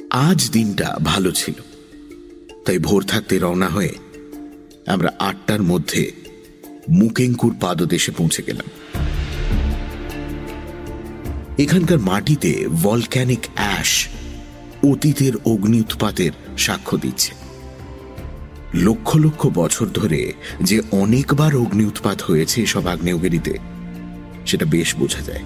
আজ দিনটা ভালো ছিল। তাই ভোর থাকতে রওনা হয়ে আমরা আটটার মধ্যে মুকেঙ্কুর পাদদেশে পৌঁছে গেলাম। এখানকার মাটিতে ভলক্যানিক অ্যাশ অতীতের অগ্নি উৎপাতের সাক্ষ্য দিচ্ছে। লক্ষ লক্ষ বছর ধরে যে অনেকবার অগ্নি উৎপাত হয়েছে এসব আগ্নেয়গিরিতে, সেটা বেশ বোঝা যায়।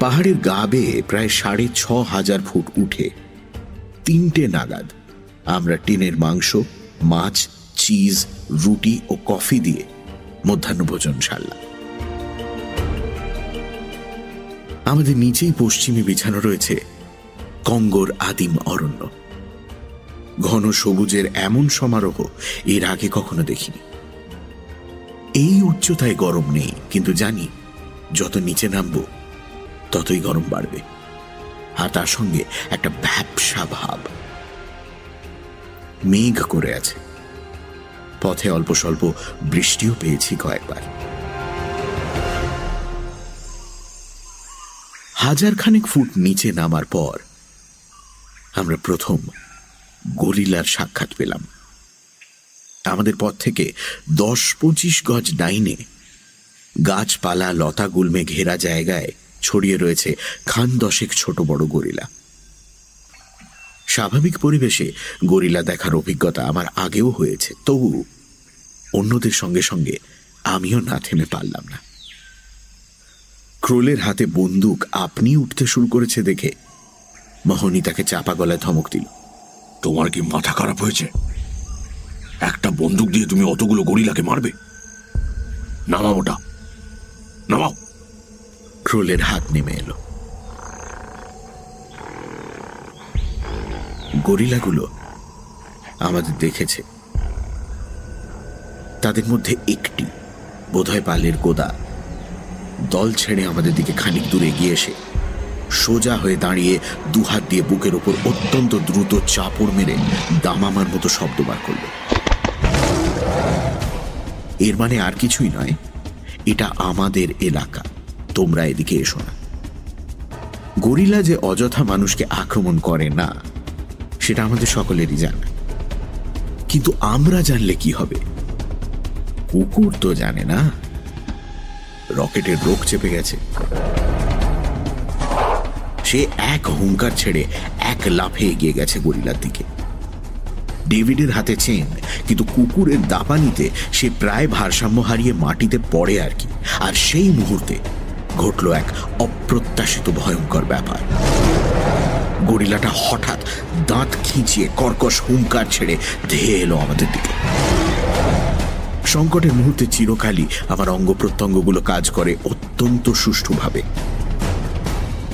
পাহাড়ের গা বেয়ে প্রায় সাড়ে ছ হাজার ফুট উঠে তিনটে নাগাদ আমরা টিনের মাংস, মাছ, চিজ, রুটি ও কফি দিয়ে মধ্যাহ্নভোজন সারলাম। আমাদের নিচেই পশ্চিমে বিছানো রয়েছে কঙ্গোর আদিম অরণ্য। ঘন সবুজের এমন সমারোহ এর আগে কখনো দেখিনি। এই উচ্চতায় গরম নেই, কিন্তু জানি যত নিচে নামব, ততই গরম বাড়বে। আর তার সঙ্গে একটা ব্যবসা ভাব। মেঘ করে আছে। পথে অল্প স্বল্প বৃষ্টিও পেয়েছি কয়েকবার। হাজার খানেক ফুট নিচে নামার পর আমরা প্রথম গরিলার সাক্ষাৎ পেলাম। আমাদের পথ থেকে দশ পঁচিশ গজ ডাইনে গাছপালা লতা গুলমে ঘেরা জায়গায় ছড়িয়ে রয়েছে খান দশেক ছোট বড় গরিলা। স্বাভাবিক পরিবেশে গরিলা দেখার অভিজ্ঞতা আমার আগেও হয়েছে, তবু অন্যদের সঙ্গে সঙ্গে আমিও না থেমে পারলাম না। ক্রোলের হাতে বন্দুক আপনি উঠতে শুরু করেছে দেখে মোহনী তাকে চাপা গলায় ধমক দিল। তোমার কি মাথা খারাপ হয়েছে? একটা বন্দুক দিয়ে তুমি অতগুলো গরিলাকে মারবে? নামাও ওটা। নামাও। ক্রোলের হাত নেমে এলো। গরিলাগুলো আমাদের দেখেছে। তাদের মধ্যে একটি বোধহয় পালের গোদা দল ছেড়ে আমাদের দিকে খানিক দূরে এগিয়ে এসে সোজা হয়ে দাঁড়িয়ে দুহাত দিয়ে বুকের ওপর অত্যন্ত দ্রুত চাপড় মেরে দামামার মতো শব্দ বার করল। এর মানে আর কিছুই নয়, এটা আমাদের এলাকা। তোমরা এদিকে এসো না। গরিলা যে অযথা মানুষকে আক্রমণ করে না, সেটা আমাদের সকলেরই জানা। কিন্তু আমরা জানলে কি হবে? কুকুর তো জানে না। রকেটের রোগ চেপে গেছে। সে এক হুঙ্কার ছেড়ে এক লাফে এগিয়ে গেছে গরিলার দিকে। ডেভিডের হাতে চেন, কিন্তু কুকুরের দাপানিতে সে প্রায় ভারসাম্য হারিয়ে মাটিতে পড়ে আর কি। আর সেই মুহূর্তে ঘটল এক অপ্রত্যাশিত ভয়ঙ্কর ব্যাপার। গরিলাটা হঠাৎ দাঁত খিঁচিয়ে কর্কশ হুঙ্কার ছেড়ে ধেয়ে এলো আমাদের দিকে। সংকটের মুহূর্তে চিরকালই আমার অঙ্গ প্রত্যঙ্গগুলো কাজ করে অত্যন্ত সুষ্ঠুভাবে।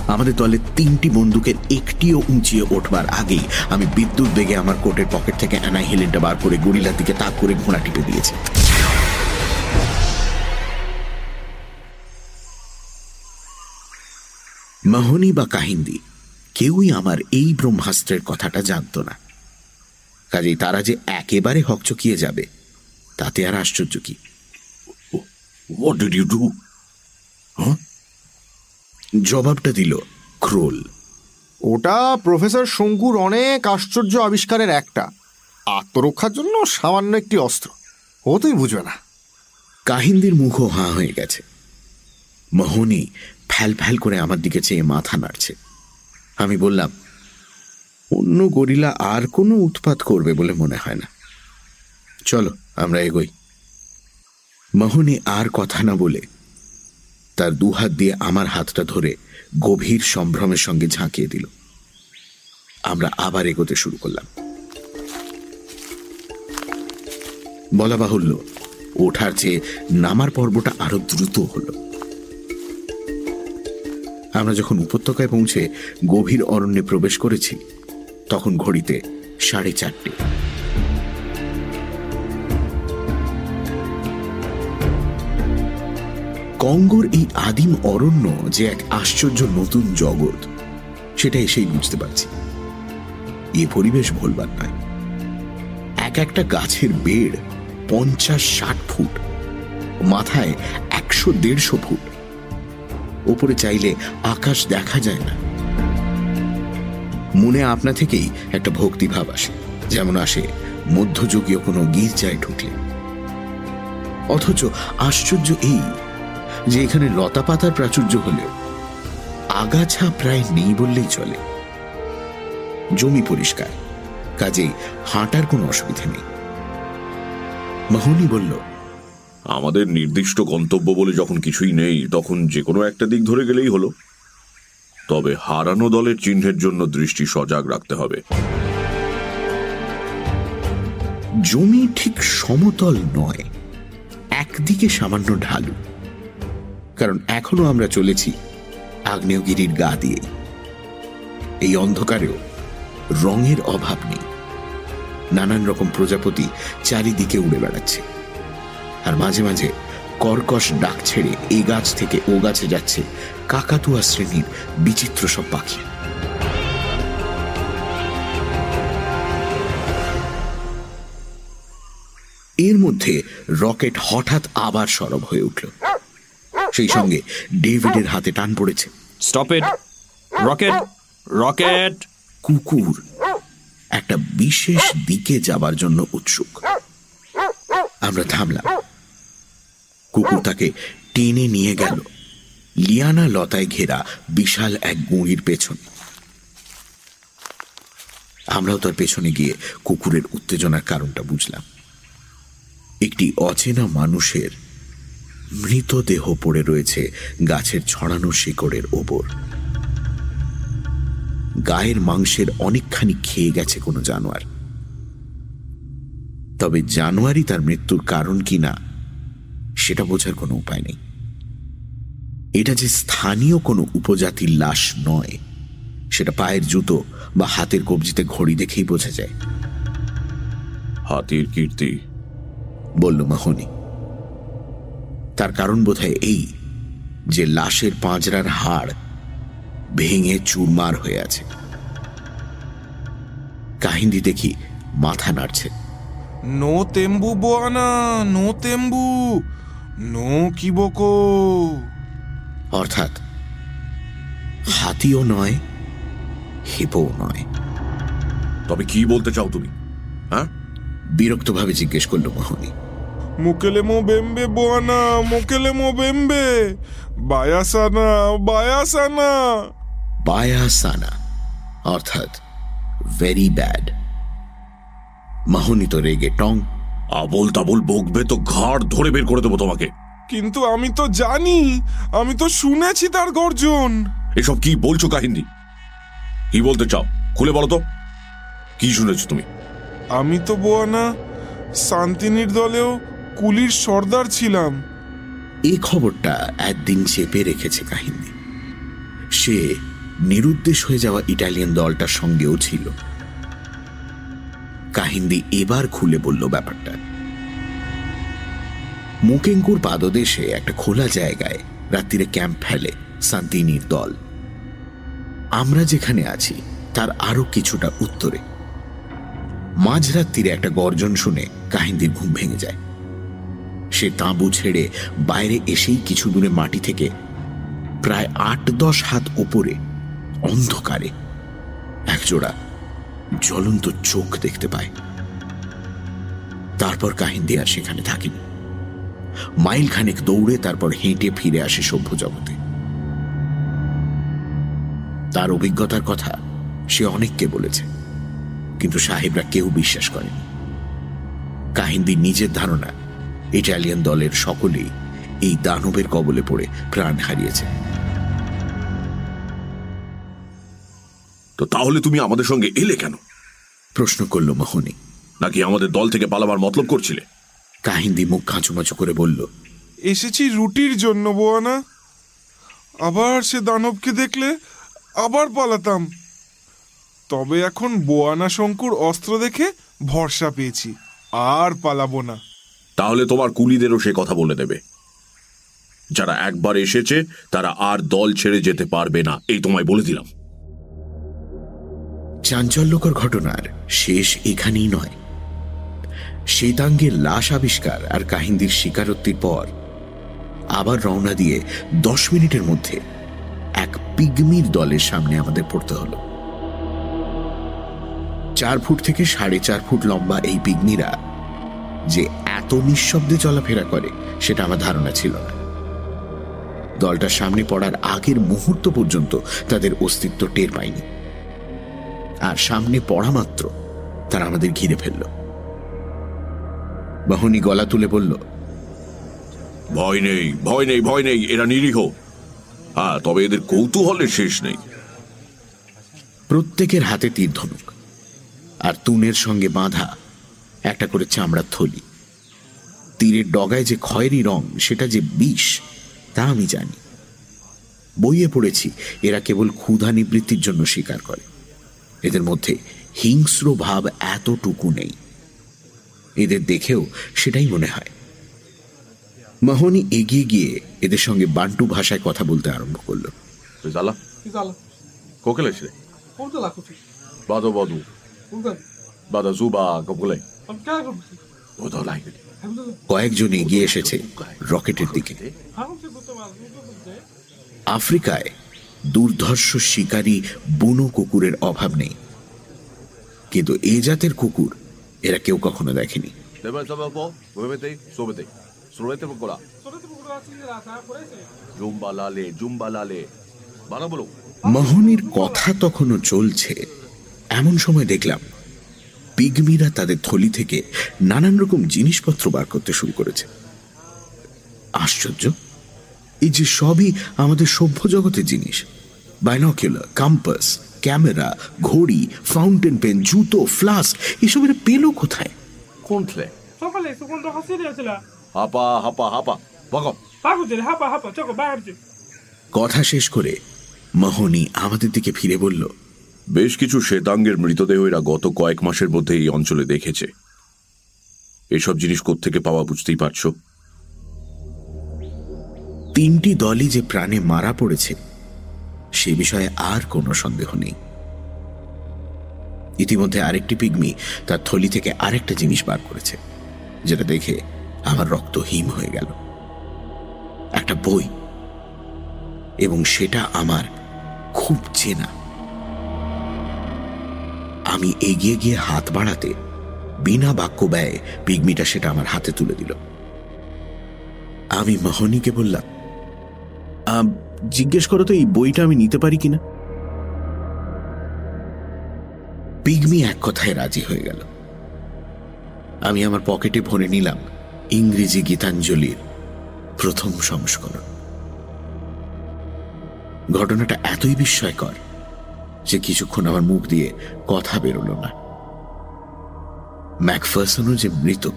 আমাদের দলের তিনটি বন্দুকের একটিও উঁচিয়ে ওঠবার আগেই আমি বিদ্যুৎ বেগে আমার কোটের পকেট থেকে অ্যানাই হেলেনটা বার করে গরিলার দিকে তাক করে ঘোড়া টিপে দিয়েছে। মাহনি বা কাহিন্দি, কেউই আমার এই ব্রহ্মাস্ত্রের কথাটা জানত না। কাজেই তারা যে একেবারে হকচকিয়ে যাবে। তাতে আর আশ্চর্য কি? হোয়াট ডিড ইউ ডু জবাবটা দিল ক্রোল। ওটা প্রফেসর শঙ্কুর অনেক আশ্চর্য আবিষ্কারের একটা। আত্মরক্ষার জন্য সামান্য একটি অস্ত্র। ও তুই বুঝবে না। কাহিন্দির মুখও হাঁ হয়ে গেছে। মোহনী ফ্যাল ফ্যাল করে আমার দিকে চেয়ে মাথা নাড়ছে। আমি বললাম অন্য গরিলা আর কোনো উৎপাত করবে বলে মনে হয় না। চলো আমরা এগোই। মোহনী আর কথা না বলে তার দুহাত দিয়ে আমার হাতটা ধরে গভীর সম্ভ্রমের সঙ্গে ঝাঁকিয়ে দিল। আমরা আবার এগোতে শুরু করলাম। বলা বাহুল্য, ওঠার চেয়ে নামার পর্বটা আরও দ্রুত হলো। আমরা যখন উপত্যকায় পৌঁছে গভীর অরণ্যে প্রবেশ করেছি, তখন ঘড়িতে সাড়ে চারটে। কঙ্গোর এই আদিম অরণ্য যে এক আশ্চর্য নতুন জগৎ, সেটা এসেই বুঝতে পারছি। এ পরিবেশ ভোলবার নয়। এক একটা গাছের বেড় পঞ্চাশ ষাট ফুট, মাথায় একশো দেড়শো ফুট। ওপরে চাইলে আকাশ দেখা যায় না। মনে আপনা থেকেই একটা ভক্তিভাব আসে, যেমন আসে, মধ্যযুগীয় কোনো গির্জায় ঢুকলে। অথচ আশ্চর্য এই যে এখানে লতা পাতার প্রাচুর্য হলেও আগাছা প্রায় নেই বললেই চলে। জমি পরিষ্কার কাজেই হাঁটার কোনো অসুবিধা নেই। মাহনি বলল আমাদের নির্দিষ্ট গন্তব্য বলে যখন কিছুই নেই তখন যে কোনো একটা দিক ধরে গেলেই হলো। তবে হারানো দলের চিহ্নের জন্য দৃষ্টি সজাগ রাখতে হবে। জমি ঠিক সমতল নয় একদিকে সামান্য ঢালু। কারণ এখনও আমরা চলেছি আগ্নেয়গিরির গা দিয়ে। এই অন্ধকারেও রঙের অভাব নেই। নানান রকম প্রজাপতি চারিদিকে উড়ে বেড়াচ্ছে। আর মাঝে মাঝে কর্কশ ডাক ছেড়ে এই গাছ থেকে ও গাছে যাচ্ছে কাকাতুয়া শ্রেণির বিচিত্র সব পাখি। এর মধ্যে রকেট হঠাৎ আবার সরব হয়ে উঠল। সেই সঙ্গে ডেভিডের হাতে টান পড়েছে। স্টপ ইট রকেট রকেট কুকুর একটা বিশেষ দিকে যাবার জন্য উৎসুক। আমরা থামলাম। কুকুর তাকে টেনে নিয়ে গেল। লিয়ানা লতায় ঘেরা বিশাল এক গুঁড়ির পেছন। আমরাও তার পেছনে গিয়ে কুকুরের উত্তেজনার কারণটা বুঝলাম। একটি অচেনা মানুষের মৃতদেহ পড়ে রয়েছে গাছের ছড়ানো শিকড়ের ওপর। গায়ের মাংসের অনেকখানি খেয়ে গেছে কোনো জানোয়ার। তবে জানোয়ারই তার মৃত্যুর কারণ কি না সেটা বোঝার কোনো উপায় নেই। এটা যে স্থানীয় কোনো উপজাতির লাশ নয় সেটা পায়ের জুতো বা হাতের কবজিতে ঘড়ি দেখেই বোঝা যায়। হাতির কীর্তি বলল মাহনি। তার কারণ বোধহয় এই যে লাশের পাঁজরার হাড় ভেঙে চুরমার হয়ে আছে। কাহিনী দেখি মাথা নাড়ছে। নো তেম্বু বোয়ানা নো তেম্বু নো কিবকো অর্থাৎ হাতিও নয় হিপও নয়। তবে কি বলতে চাও তুমি হ্যাঁ? বিরক্তভাবে জিজ্ঞেস করল মোহনী। মুকেলে মো বেম্বে বোয়ানা মুকেলে মো বেম্বে। বায়াসানা বায়াসানা। বায়াসানা অর্থাৎ ভেরি ব্যাড মাহনি তো রেগে টং। আবল তাবল বকবে তো ঘাড় ধরে বের করে দেবো তোমাকে। কিন্তু আমি তো জানি আমি তো শুনেছি তার গর্জন। এসব কি বলছো কাহিনী? কি বলতে চাও? খুলে বলো তো। কি শুনেছো তুমি? আমি তো বোয়ানা শান্তিনীর দলেও কুলির সর্দার ছিলাম। এই খবরটা একদিন চেপে রেখেছে কাহিনী। সে নিরুদ্দেশ হয়ে যাওয়া ইটালিয়ান দলটার সঙ্গেও ছিল। কাহিন্দি এবার খুলে বলল ব্যাপারটা। মুকেঙ্কুর পাদদেশে একটা খোলা জায়গায় রাত্রিরে ক্যাম্প ফেলে শান্তিনীর দল। আমরা যেখানে আছি, তার আরও কিছুটা উত্তরে। মাঝরাত্রিরে একটা গর্জন শুনে কাহিন্দির ঘুম ভেঙে যায়। সে তাঁবু ছেড়ে বাইরে এসেই কিছু দূরে মাটি থেকে প্রায় আট দশ হাত ওপরে, অন্ধকারে একজোড়া জ্বলন্ত চোখ দেখতে পায়। তারপর কাহিনী আর সেখানে থাকেনি। মাইল খানেক দৌড়ে তারপর হেঁটে ফিরে আসে সভ্য জগতে তার অভিজ্ঞতার কথা সে অনেককে বলেছে, কিন্তু সাহেবরা কেউ বিশ্বাস করেনি। কাহিনীর নিজের ধারণা ইটালিয়ান দলের সকলেই এই দানবের কবলে পড়ে প্রাণ হারিয়েছে। তো তাহলে তুমি আমাদের সঙ্গে এলে কেন? প্রশ্ন করল মোহনী। নাকি আমাদের দল থেকে পালাবার মতলব করছিলে? কাহিন্দি মুখ খাঁচুমাচু করে বলল, এসেছি রুটির জন্য, বোয়ানা। আবার সে দানবকে দেখলে আবার পালাতাম। তবে এখন বোয়ানা শঙ্কুর অস্ত্র দেখে ভরসা পেয়েছি, আর পালাবো না। তাহলে তোমার কুলিদেরও সে কথা বলে দেবে। যারা একবার এসেছে, তারা আর দল ছেড়ে যেতে পারবে না, এই তোমায় বলে দিলাম। চাঞ্চল্যকর ঘটনার শেষ এখানেই নয়। শ্বেতাঙ্গের লাশ আবিষ্কার আর কাহিন্দির স্বীকারোক্তির পর আবার রওনা দিয়ে দশ মিনিটের মধ্যে এক পিগমির দলের সামনে আমাদের পড়তে হলো। চার ফুট থেকে সাড়ে চার ফুট লম্বা এই পিগমিরা যে এত নিঃশব্দে চলাফেরা করে সেটা আমার ধারণা ছিল না। দলটার সামনে পড়ার আগের মুহূর্ত পর্যন্ত তাদের অস্তিত্ব টের পায়নি আর সামনে পড়া মাত্র তারা আমাদের ঘিরে ফেলল। বাহনী গলা তুলে বলল ভয় নেই ভয় নেই ভয় নেই এরা নিরীহ। হ্যাঁ তবে এদের কৌতূহলের শেষ নেই। প্রত্যেকের হাতে তীর ধনুক আর তুনের সঙ্গে বাঁধা একটা করে চামড়ার থলি। তীরের ডগায় যে খয়েরি রং সেটা যে বিষ তা আমি জানি। বইয়ে পড়েছি এরা কেবল ক্ষুধা নিবৃত্তির জন্য স্বীকার করে। এদের মধ্যে হিংস্র ভাব এতটুকু নেই। এদের দেখেও সেটাই মনে হয়। মাহনি এগিয়ে গিয়ে এদের সঙ্গে বান্টু ভাষায় কথা বলতে আরম্ভ করল। কোকেলে বাদো বাদু। বাদা জুবা কয়েকজন এগিয়ে এসেছে রকেটের দিকে। আফ্রিকায় দুর্ধর্ষ শিকারী বুনো কুকুরের অভাব নেই। কিন্তু এ জাতের কুকুর এরা কেউ কখনো দেখেনি। মোহনীর কথা তখনও চলছে এমন সময় দেখলাম পিগমিরা তাদের থলি থেকে নানান রকম জিনিসপত্র বার করতে শুরু করেছে। আশ্চর্য! এই যে সবই আমাদের সভ্য জগতের জিনিস। বাইনকুলার কাম্পাস ক্যামেরা ঘড়ি ফাউন্টেন পেন জুতো ফ্লাস্ক এসব এরা পেল কোথায় কোনটলে সকালে সুগন্ধ হাসিয়ে দিয়েছিল। হাপা হাপা হাপা বকম। বাগুজের হাপা হাপা চকো বাহারজি কথা শেষ করে মোহনী আমাদের দিকে ফিরে বলল বেশ কিছু শ্বেতাঙ্গের মৃতদেহ এরা গত কয়েক মাসের মধ্যে এই অঞ্চলে দেখেছে। এসব জিনিস থেকে পাওয়া বুঝতেই পারছ? তিনটি দলই যে প্রাণে মারা পড়েছে, সে বিষয়ে আর কোনো সন্দেহ নেই। ইতিমধ্যে আরেকটি পিগমি তার থলি থেকে আরেকটা জিনিস বার করেছে, যেটা দেখে আমার রক্ত হিম হয়ে গেল। একটা বই, এবং সেটা আমার খুব চেনা। আমি এগিয়ে গিয়ে হাত বাড়াতে বিনা বাক্য ব্যয়ে পিগমিটা সেটা আমার হাতে তুলে দিল। আমি মোহনীকে বললাম "আম, জিজ্ঞেস করো তো এই বইটা আমি নিতে পারি কিনা? পিগমি এক কথায় রাজি হয়ে গেল। আমি আমার পকেটে ভরে নিলাম ইংরেজি গীতাঞ্জলির প্রথম সংস্করণ। ঘটনাটা এতই বিস্ময়কর যে কিছুক্ষণ আমার মুখ দিয়ে কথা বেরোল না। ম্যাকফার্সনও যে মৃত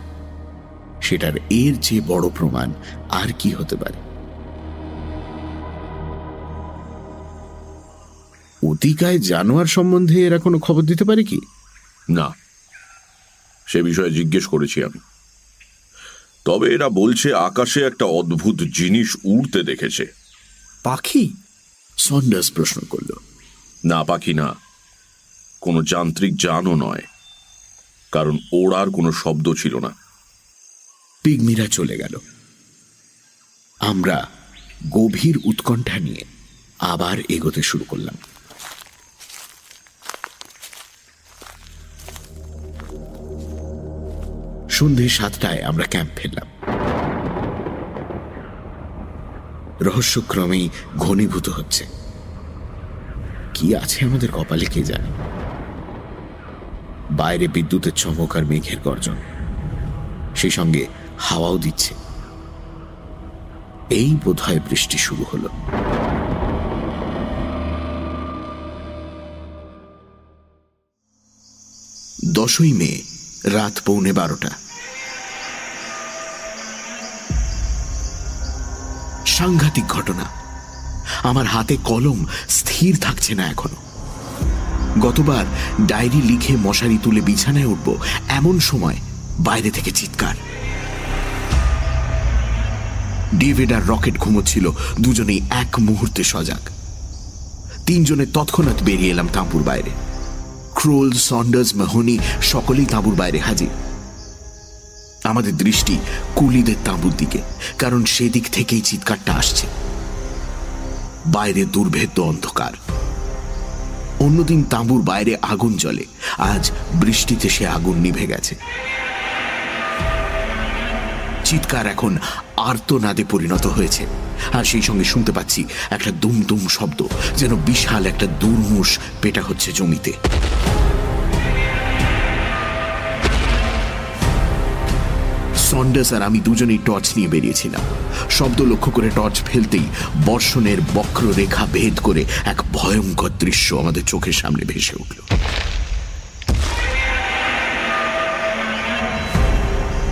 সেটার এর যে বড় প্রমাণ আর কি হতে পারে? অতিকায় জানোয়ার সম্বন্ধে এরা কোনো খবর দিতে পারে কি? না। সে বিষয়ে জিজ্ঞেস করেছি আমি। তবে এরা বলছে আকাশে একটা অদ্ভুত জিনিস উড়তে দেখেছে। পাখি? সন্ডার্স প্রশ্ন করল। না, পাখি না। কোনো যান্ত্রিক যানও নয়। কারণ ওড়ার কোনো শব্দ ছিল না। পিগমিরা চলে গেল। আমরা গভীর উৎকণ্ঠা নিয়ে আবার এগোতে শুরু করলাম। সন্ধে সাতটায় আমরা ক্যাম্প ফেললাম রহস্যক্রমেই ঘনীভূত হচ্ছে। কি আছে আমাদের কপালে কে জানে? বাইরে বিদ্যুতের চমক আর মেঘের গর্জন। সেই সঙ্গে হাওয়াও দিচ্ছে। এই বোধহয় বৃষ্টি শুরু হলো। দশই মে, রাত পৌনে বারোটা। সাংঘাতিক ঘটনা। আমার হাতে কলম স্থির থাকছে না এখনও। গতবার ডায়েরি লিখে মশারি তুলে বিছানায় উঠব, এমন সময় বাইরে থেকে চিৎকার। ডেভিড আর রকেট ঘুমোচ্ছিল, দুজনেই এক মুহূর্তে সজাগ। তিনজনে তৎক্ষণাৎ বেরিয়ে এলাম তাঁবুর বাইরে। ক্রোল, সন্ডার্স, মাহনি সকলেই তাঁবুর বাইরে হাজির। আমাদের দৃষ্টি কুলিদের তাঁবুর দিকে, কারণ সেদিক থেকেই চিৎকারটা আসছে। বাইরে দুর্ভেদ্য অন্ধকার। অন্যদিন তাঁবুর বাইরে আগুন জ্বলে। আজ বৃষ্টিতে সে আগুন নিভে গেছে। চিৎকার এখন আর্তনাদে পরিণত হয়েছে। আর সেই সঙ্গে শুনতে পাচ্ছি একটা দুম দুম শব্দ, যেন বিশাল একটা দুর্মুষ পেটা হচ্ছে জমিতে। সন্ডাস আর আমি দুজনেই টর্চ নিয়ে বেরিয়েছিলাম। শব্দ লক্ষ্য করে টর্চ ফেলতেই বর্ষণের বক্ররেখা ভেদ করে এক ভয়ঙ্কর দৃশ্য আমাদের চোখের সামনে ভেসে উঠল।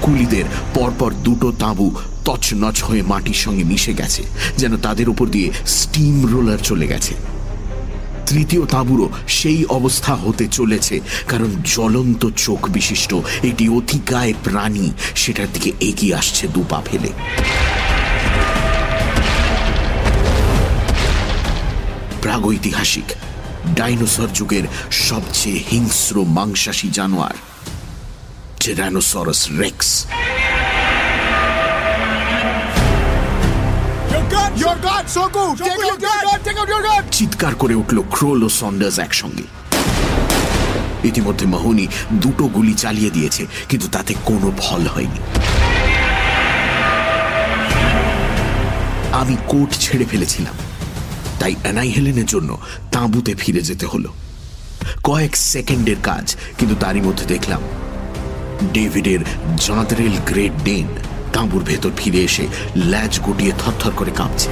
কুলিদের পরপর দুটো তাঁবু তছনছ হয়ে মাটির সঙ্গে মিশে গেছে, যেন তাদের উপর দিয়ে স্টিম রোলার চলে গেছে। তৃতীয় তাঁবুরও সেই অবস্থা হতে চলেছে, কারণ জ্বলন্ত চোখ বিশিষ্ট এটি অতিকায় প্রাণী সেটার দিকে এগিয়ে আসছে দুপা ফেলে। প্রাগৈতিহাসিক, ডাইনোসর যুগের সবচেয়ে হিংস্র মাংসাশী জানোয়ার টেরানোসরাস রেক্স চিৎকার করে উঠল ক্রোল ও সন্ডার্স একসঙ্গে। ইতিমধ্যে মাহনি দুটো গুলি চালিয়ে দিয়েছে কিন্তু তাতে কোনো ফল হয়নি। আমি কোট ছেড়ে ফেলেছিলাম তাই অ্যানাইহেলেনের জন্য তাঁবুতে ফিরে যেতে হলো। কয়েক সেকেন্ডের কাজ কিন্তু তারই মধ্যে দেখলাম ডেভিডের জাঁদরেল গ্রেট ডেন তাঁবুর ভেতর ফিরে এসে ল্যাজ গুটিয়ে থরথর করে কাঁপছে।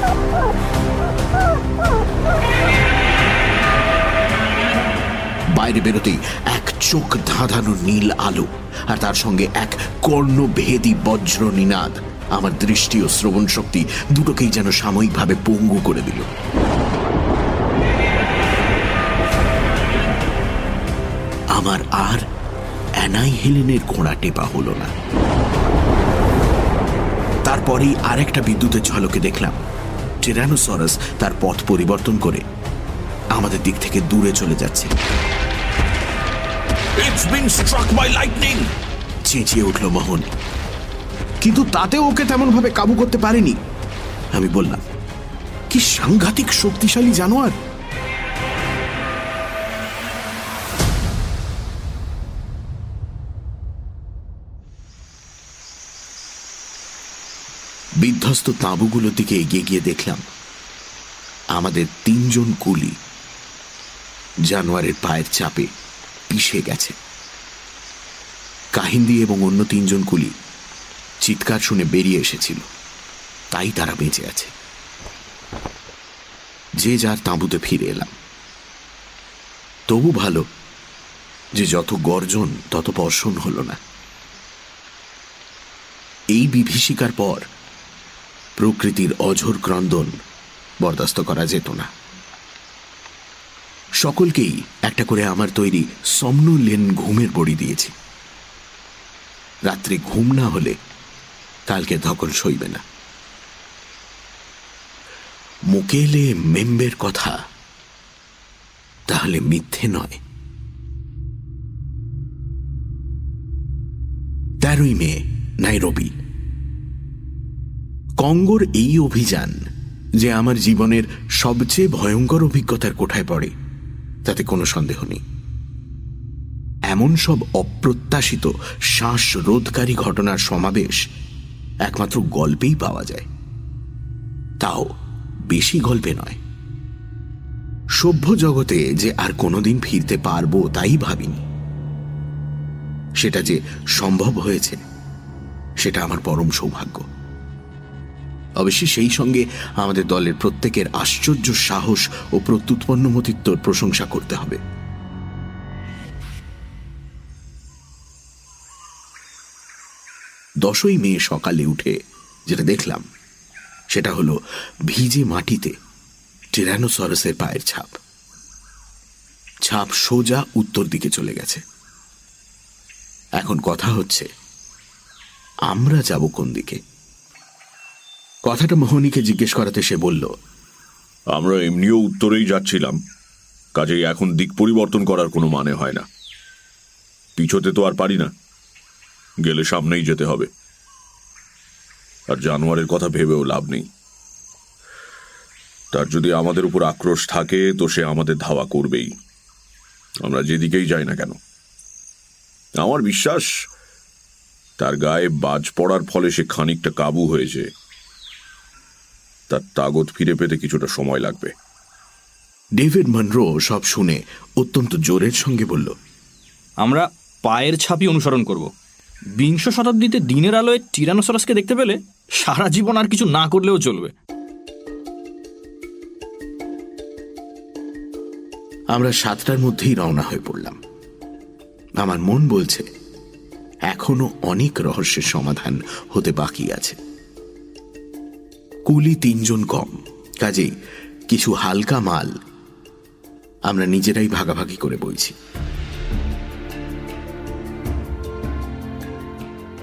বাইরে বেরোতেই এক চোখ ধাঁধানো নীল আলো আর তার সঙ্গে এক কর্ণভেদী বজ্র নিনাদ। আমার দৃষ্টি ও শ্রবণ শক্তি দুটোকেই যেন সাময়িকভাবে পঙ্গু করে দিল। আমার আর অ্যানাই হেলেনের ঘোড়া টেপা হলো না। তারপরেই আরেকটা বিদ্যুতের ঝলকে দেখলাম। টেরানোসরাস তার পথ পরিবর্তন করে আমাদের দিক থেকে দূরে চলে যাচ্ছে। চেঁচিয়ে উঠল মোহন। কিন্তু তাতে ওকে তেমন ভাবে কাবু করতে পারেনি। আমি বললাম কি সাংঘাতিক শক্তিশালী জানোয়ার! বিধ্বস্ত তাঁবুগুলোর দিকে এগিয়ে গিয়ে দেখলাম, আমাদের তিনজন কুলি জানোয়ারের পায়ের চাপে পিষে গেছে। কাহিন্দি এবং অন্য তিনজন কুলি চিৎকার শুনে বেরিয়ে এসেছিল। তাই তারা বেঁচে আছে। যে যার তাঁবুতে ফিরে এলাম। তবু ভালো যে যত গর্জন, তত বর্ষণ হল না। এই বিভীষিকার পর প্রকৃতির অঝোর ক্রন্দন বরদাস্ত করা যেত না। সকলকেই একটা করে আমার তৈরি সমনলেন ঘুমের বড়ি দিয়েছি। রাত্রে ঘুম না হলে কালকে ধকল সইবে না। মুকেলে মেম্বের কথা তাহলে মিথ্যে নয়। তেরোই মে, নাইরবি। কঙ্গোর এই অভিযান যে আমার জীবনের সবচেয়ে ভয়ঙ্কর অভিজ্ঞতার কোঠায় পড়ে, তাতে কোনো সন্দেহ নেই। এমন সব অপ্রত্যাশিত শ্বাস রোধকারী ঘটনার সমাবেশ একমাত্র গল্পেই পাওয়া যায়। তাও বেশি গল্পে নয়। সভ্য জগতে যে আর কোনোদিন ফিরতে পারব তাই ভাবিনি। সেটা যে সম্ভব হয়েছে, সেটা আমার পরম সৌভাগ্য। অবশ্যই সেই সঙ্গে আমাদের দলের প্রত্যেকের আশ্চর্য সাহস ও প্রত্যুৎপন্ন মতিত্বর প্রশংসা করতে হবে। দশই মে সকালে উঠে যেটা দেখলাম, সেটা হলো ভিজে মাটিতে টিরানোসরাসের পায়ের ছাপ। ছাপ সোজা উত্তর দিকে চলে গেছে। এখন কথা হচ্ছে, আমরা যাব কোন দিকে? কথাটা মোহনীকে জিজ্ঞেস করাতে সে বলল, আমরা এমনিও উত্তরেই যাচ্ছিলাম। কাজেই এখন দিক পরিবর্তন করার কোনো মানে হয় না। পিছোতে তো আর পারি না। গেলে সামনেই যেতে হবে। আর জানোয়ারের কথা ভেবেও লাভ নেই। তার যদি আমাদের উপর আক্রোশ থাকে, তো সে আমাদের ধাওয়া করবেই। আমরা যেদিকেই যাই না কেন। আমার বিশ্বাস, তার গায়ে বাজ পড়ার ফলে সে খানিকটা কাবু হয়েছে। তার তাগত ফিরে পেতে কিছুটা সময় লাগবে। ডেভিড মনরো সব শুনে অত্যন্ত জোরের সঙ্গে বলল আমরা পায়ের ছাপি অনুসরণ করব। বিংশ শতাব্দীতে দিনের আলোয় টিরানোসরাসকে দেখতে পেলে সারা জীবন আর কিছু না করলেও চলবে। আমরা সাতটার মধ্যেই রওনা হয়ে পড়লাম। আমার মন বলছে এখনও অনেক রহস্যের সমাধান হতে বাকি আছে। কুলি তিনজন কম। কাজেই কিছু হালকা মাল আমরা নিজেরাই ভাগাভাগি করে বইছি।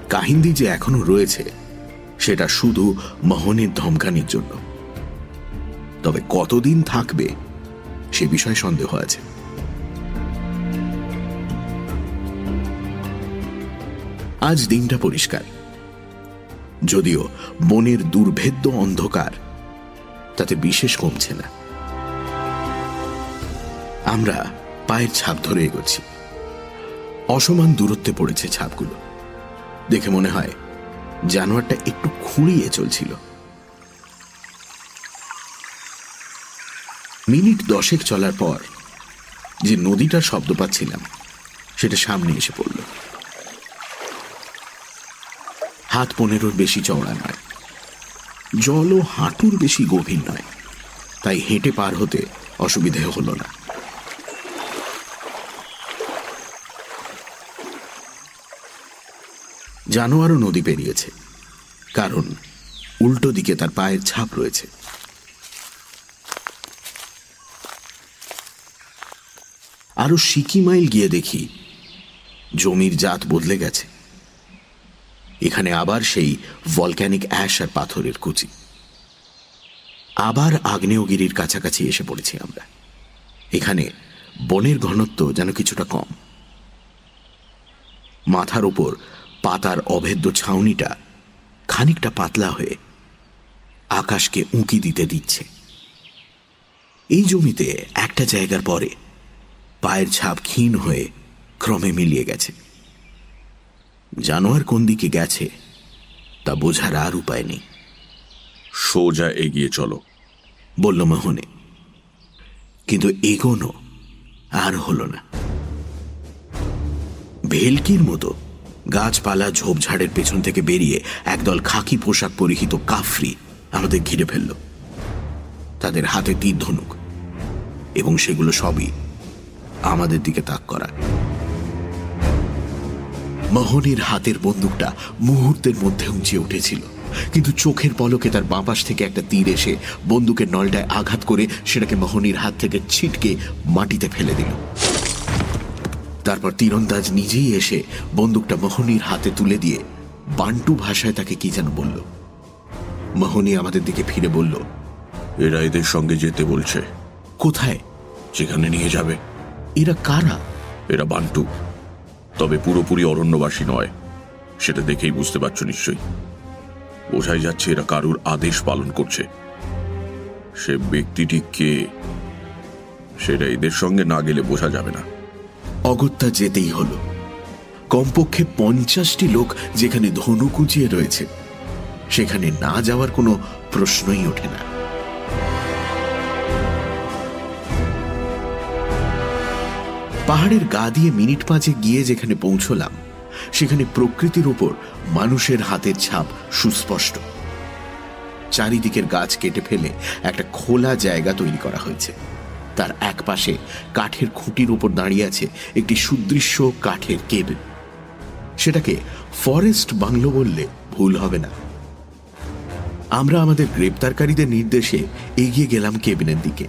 কাহিন্দি যে এখনও রয়েছে, সেটা শুধু মহনের ধমকানির জন্য। তবে কতদিন থাকবে, সে বিষয়ে সন্দেহ আছে। আজ দিনটা পরিষ্কার। যদিও বনের দুর্ভেদ্য অন্ধকার, তাতে বিশেষ কমছে না। আমরা পায়ের ছাপ ধরে এগোচ্ছি। অসমান দূরত্বে পড়েছে ছাপগুলো। দেখে মনে হয় জানোয়ারটা একটু খুঁড়িয়ে চলছিল। মিনিট দশেক চলার পর যে নদীটার শব্দ পাচ্ছিলাম, সেটা সামনে এসে পড়ল। হাত পনেরোর বেশি চওড়া নয়। জলও হাঁটুর বেশি গভীর নয়। তাই হেঁটে পার হতে অসুবিধে হলো না। জানোয়ারও নদী পেরিয়েছে। কারণ উল্টো দিকে তার পায়ের ছাপ রয়েছে। আরও সিকি মাইল গিয়ে দেখি, জমির জাত বদলে গেছে। এখানে আবার সেই ভলক্যানিক অ্যাশ আর পাথরের কুচি। আবার আগ্নেয়গিরির কাছাকাছি এসে পড়েছি আমরা। এখানে বনের ঘনত্ব যেন কিছুটা কম। মাথার ওপর পাতার অভেদ্য ছাউনিটা খানিকটা পাতলা হয়ে আকাশকে উঁকি দিতে দিচ্ছে। এই জমিতে একটা জায়গার পরে পায়ের ছাপ ক্ষীণ হয়ে ক্রমে মিলিয়ে গেছে। জানোয়ার কোন দিকে গেছে তা বোঝার আর উপায় নেই। সোজা এগিয়ে চলো। বলল মোহনে কিন্তু এগোনো আর হল না। ভেলকির মতো গাছপালা ঝোপঝাড়ের পেছন থেকে বেরিয়ে একদল খাকি পোশাক পরিহিত কাফরি আমাদের ঘিরে ফেলল। তাদের হাতে তীর ধনুক এবং সেগুলো সবই আমাদের দিকে তাক করা মোহনের হাতের বন্দুকটা মুহূর্তের মধ্যে উঁচিয়ে উঠেছিল। কিন্তু চোখের পলকে তার বাঁপাশ থেকে একটা তীর এসে বন্দুকের নলটায় আঘাত করে সেটাকে মোহনীর হাত থেকে ছিটকে মাটিতে ফেলে দিল। তারপর তীরন্দাজ নিজেই এসে বন্দুকটা মোহনীর হাতে তুলে দিয়ে বান্টু ভাষায় তাকে কি যেন বলল। মোহনী আমাদের দিকে ফিরে বলল এরা এদের সঙ্গে যেতে বলছে। কোথায়? যেখানে নিয়ে যাবে। এরা কারা? এরা বান্টু। তবে পুরোপুরি অরণ্যবাসী নয়। সেটা দেখেই বুঝতে পারছ নিশ্চয়ই। বোঝাই যাচ্ছে এরা কারুর আদেশ পালন করছে। সে ব্যক্তিটি কে, সেটা এদের সঙ্গে না গেলে বোঝা যাবে না। অগত্যা যেতেই হলো। কমপক্ষে পঞ্চাশটি লোক যেখানে ধনু কুচিয়ে রয়েছে, সেখানে না যাওয়ার কোনো প্রশ্নই ওঠে না। পাহাড়ের গা দিয়ে মিনিট পাঁচে গিয়ে যেখানে পৌঁছলাম, সেখানে প্রকৃতির উপর মানুষের হাতের ছাপ সুস্পষ্ট। চারিদিকের গাছ কেটে ফেলে একটা খোলা জায়গা তৈরি করা হয়েছে। তার এক পাশে কাঠের খুঁটির উপর দাঁড়িয়ে আছে একটি সুদৃশ্য কাঠের কেবিন সেটাকে ফরেস্ট বাংলো বললে ভুল হবে না। আমরা আমাদের গ্রেপ্তারকারীদের নির্দেশে এগিয়ে গেলাম কেবিনের দিকে।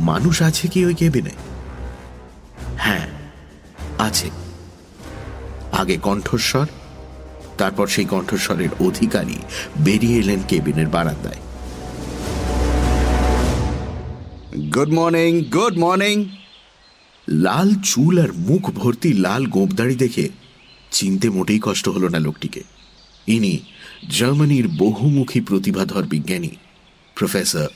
মানুষ আছে কি ওই কেবিনে হ্যাঁ আছে। আগে কণ্ঠস্বর তারপর সেই কণ্ঠস্বরের অধিকারী বেরিয়ে এলেন কেবিনের বারান্দায়। গুড মর্নিং গুড মর্নিং লাল চুল আর মুখ ভর্তি লাল গোপদাড়ি দেখে চিনতে মোটেই কষ্ট হলো না লোকটিকে। ইনি জার্মানির বহুমুখী প্রতিভাধর বিজ্ঞানী professor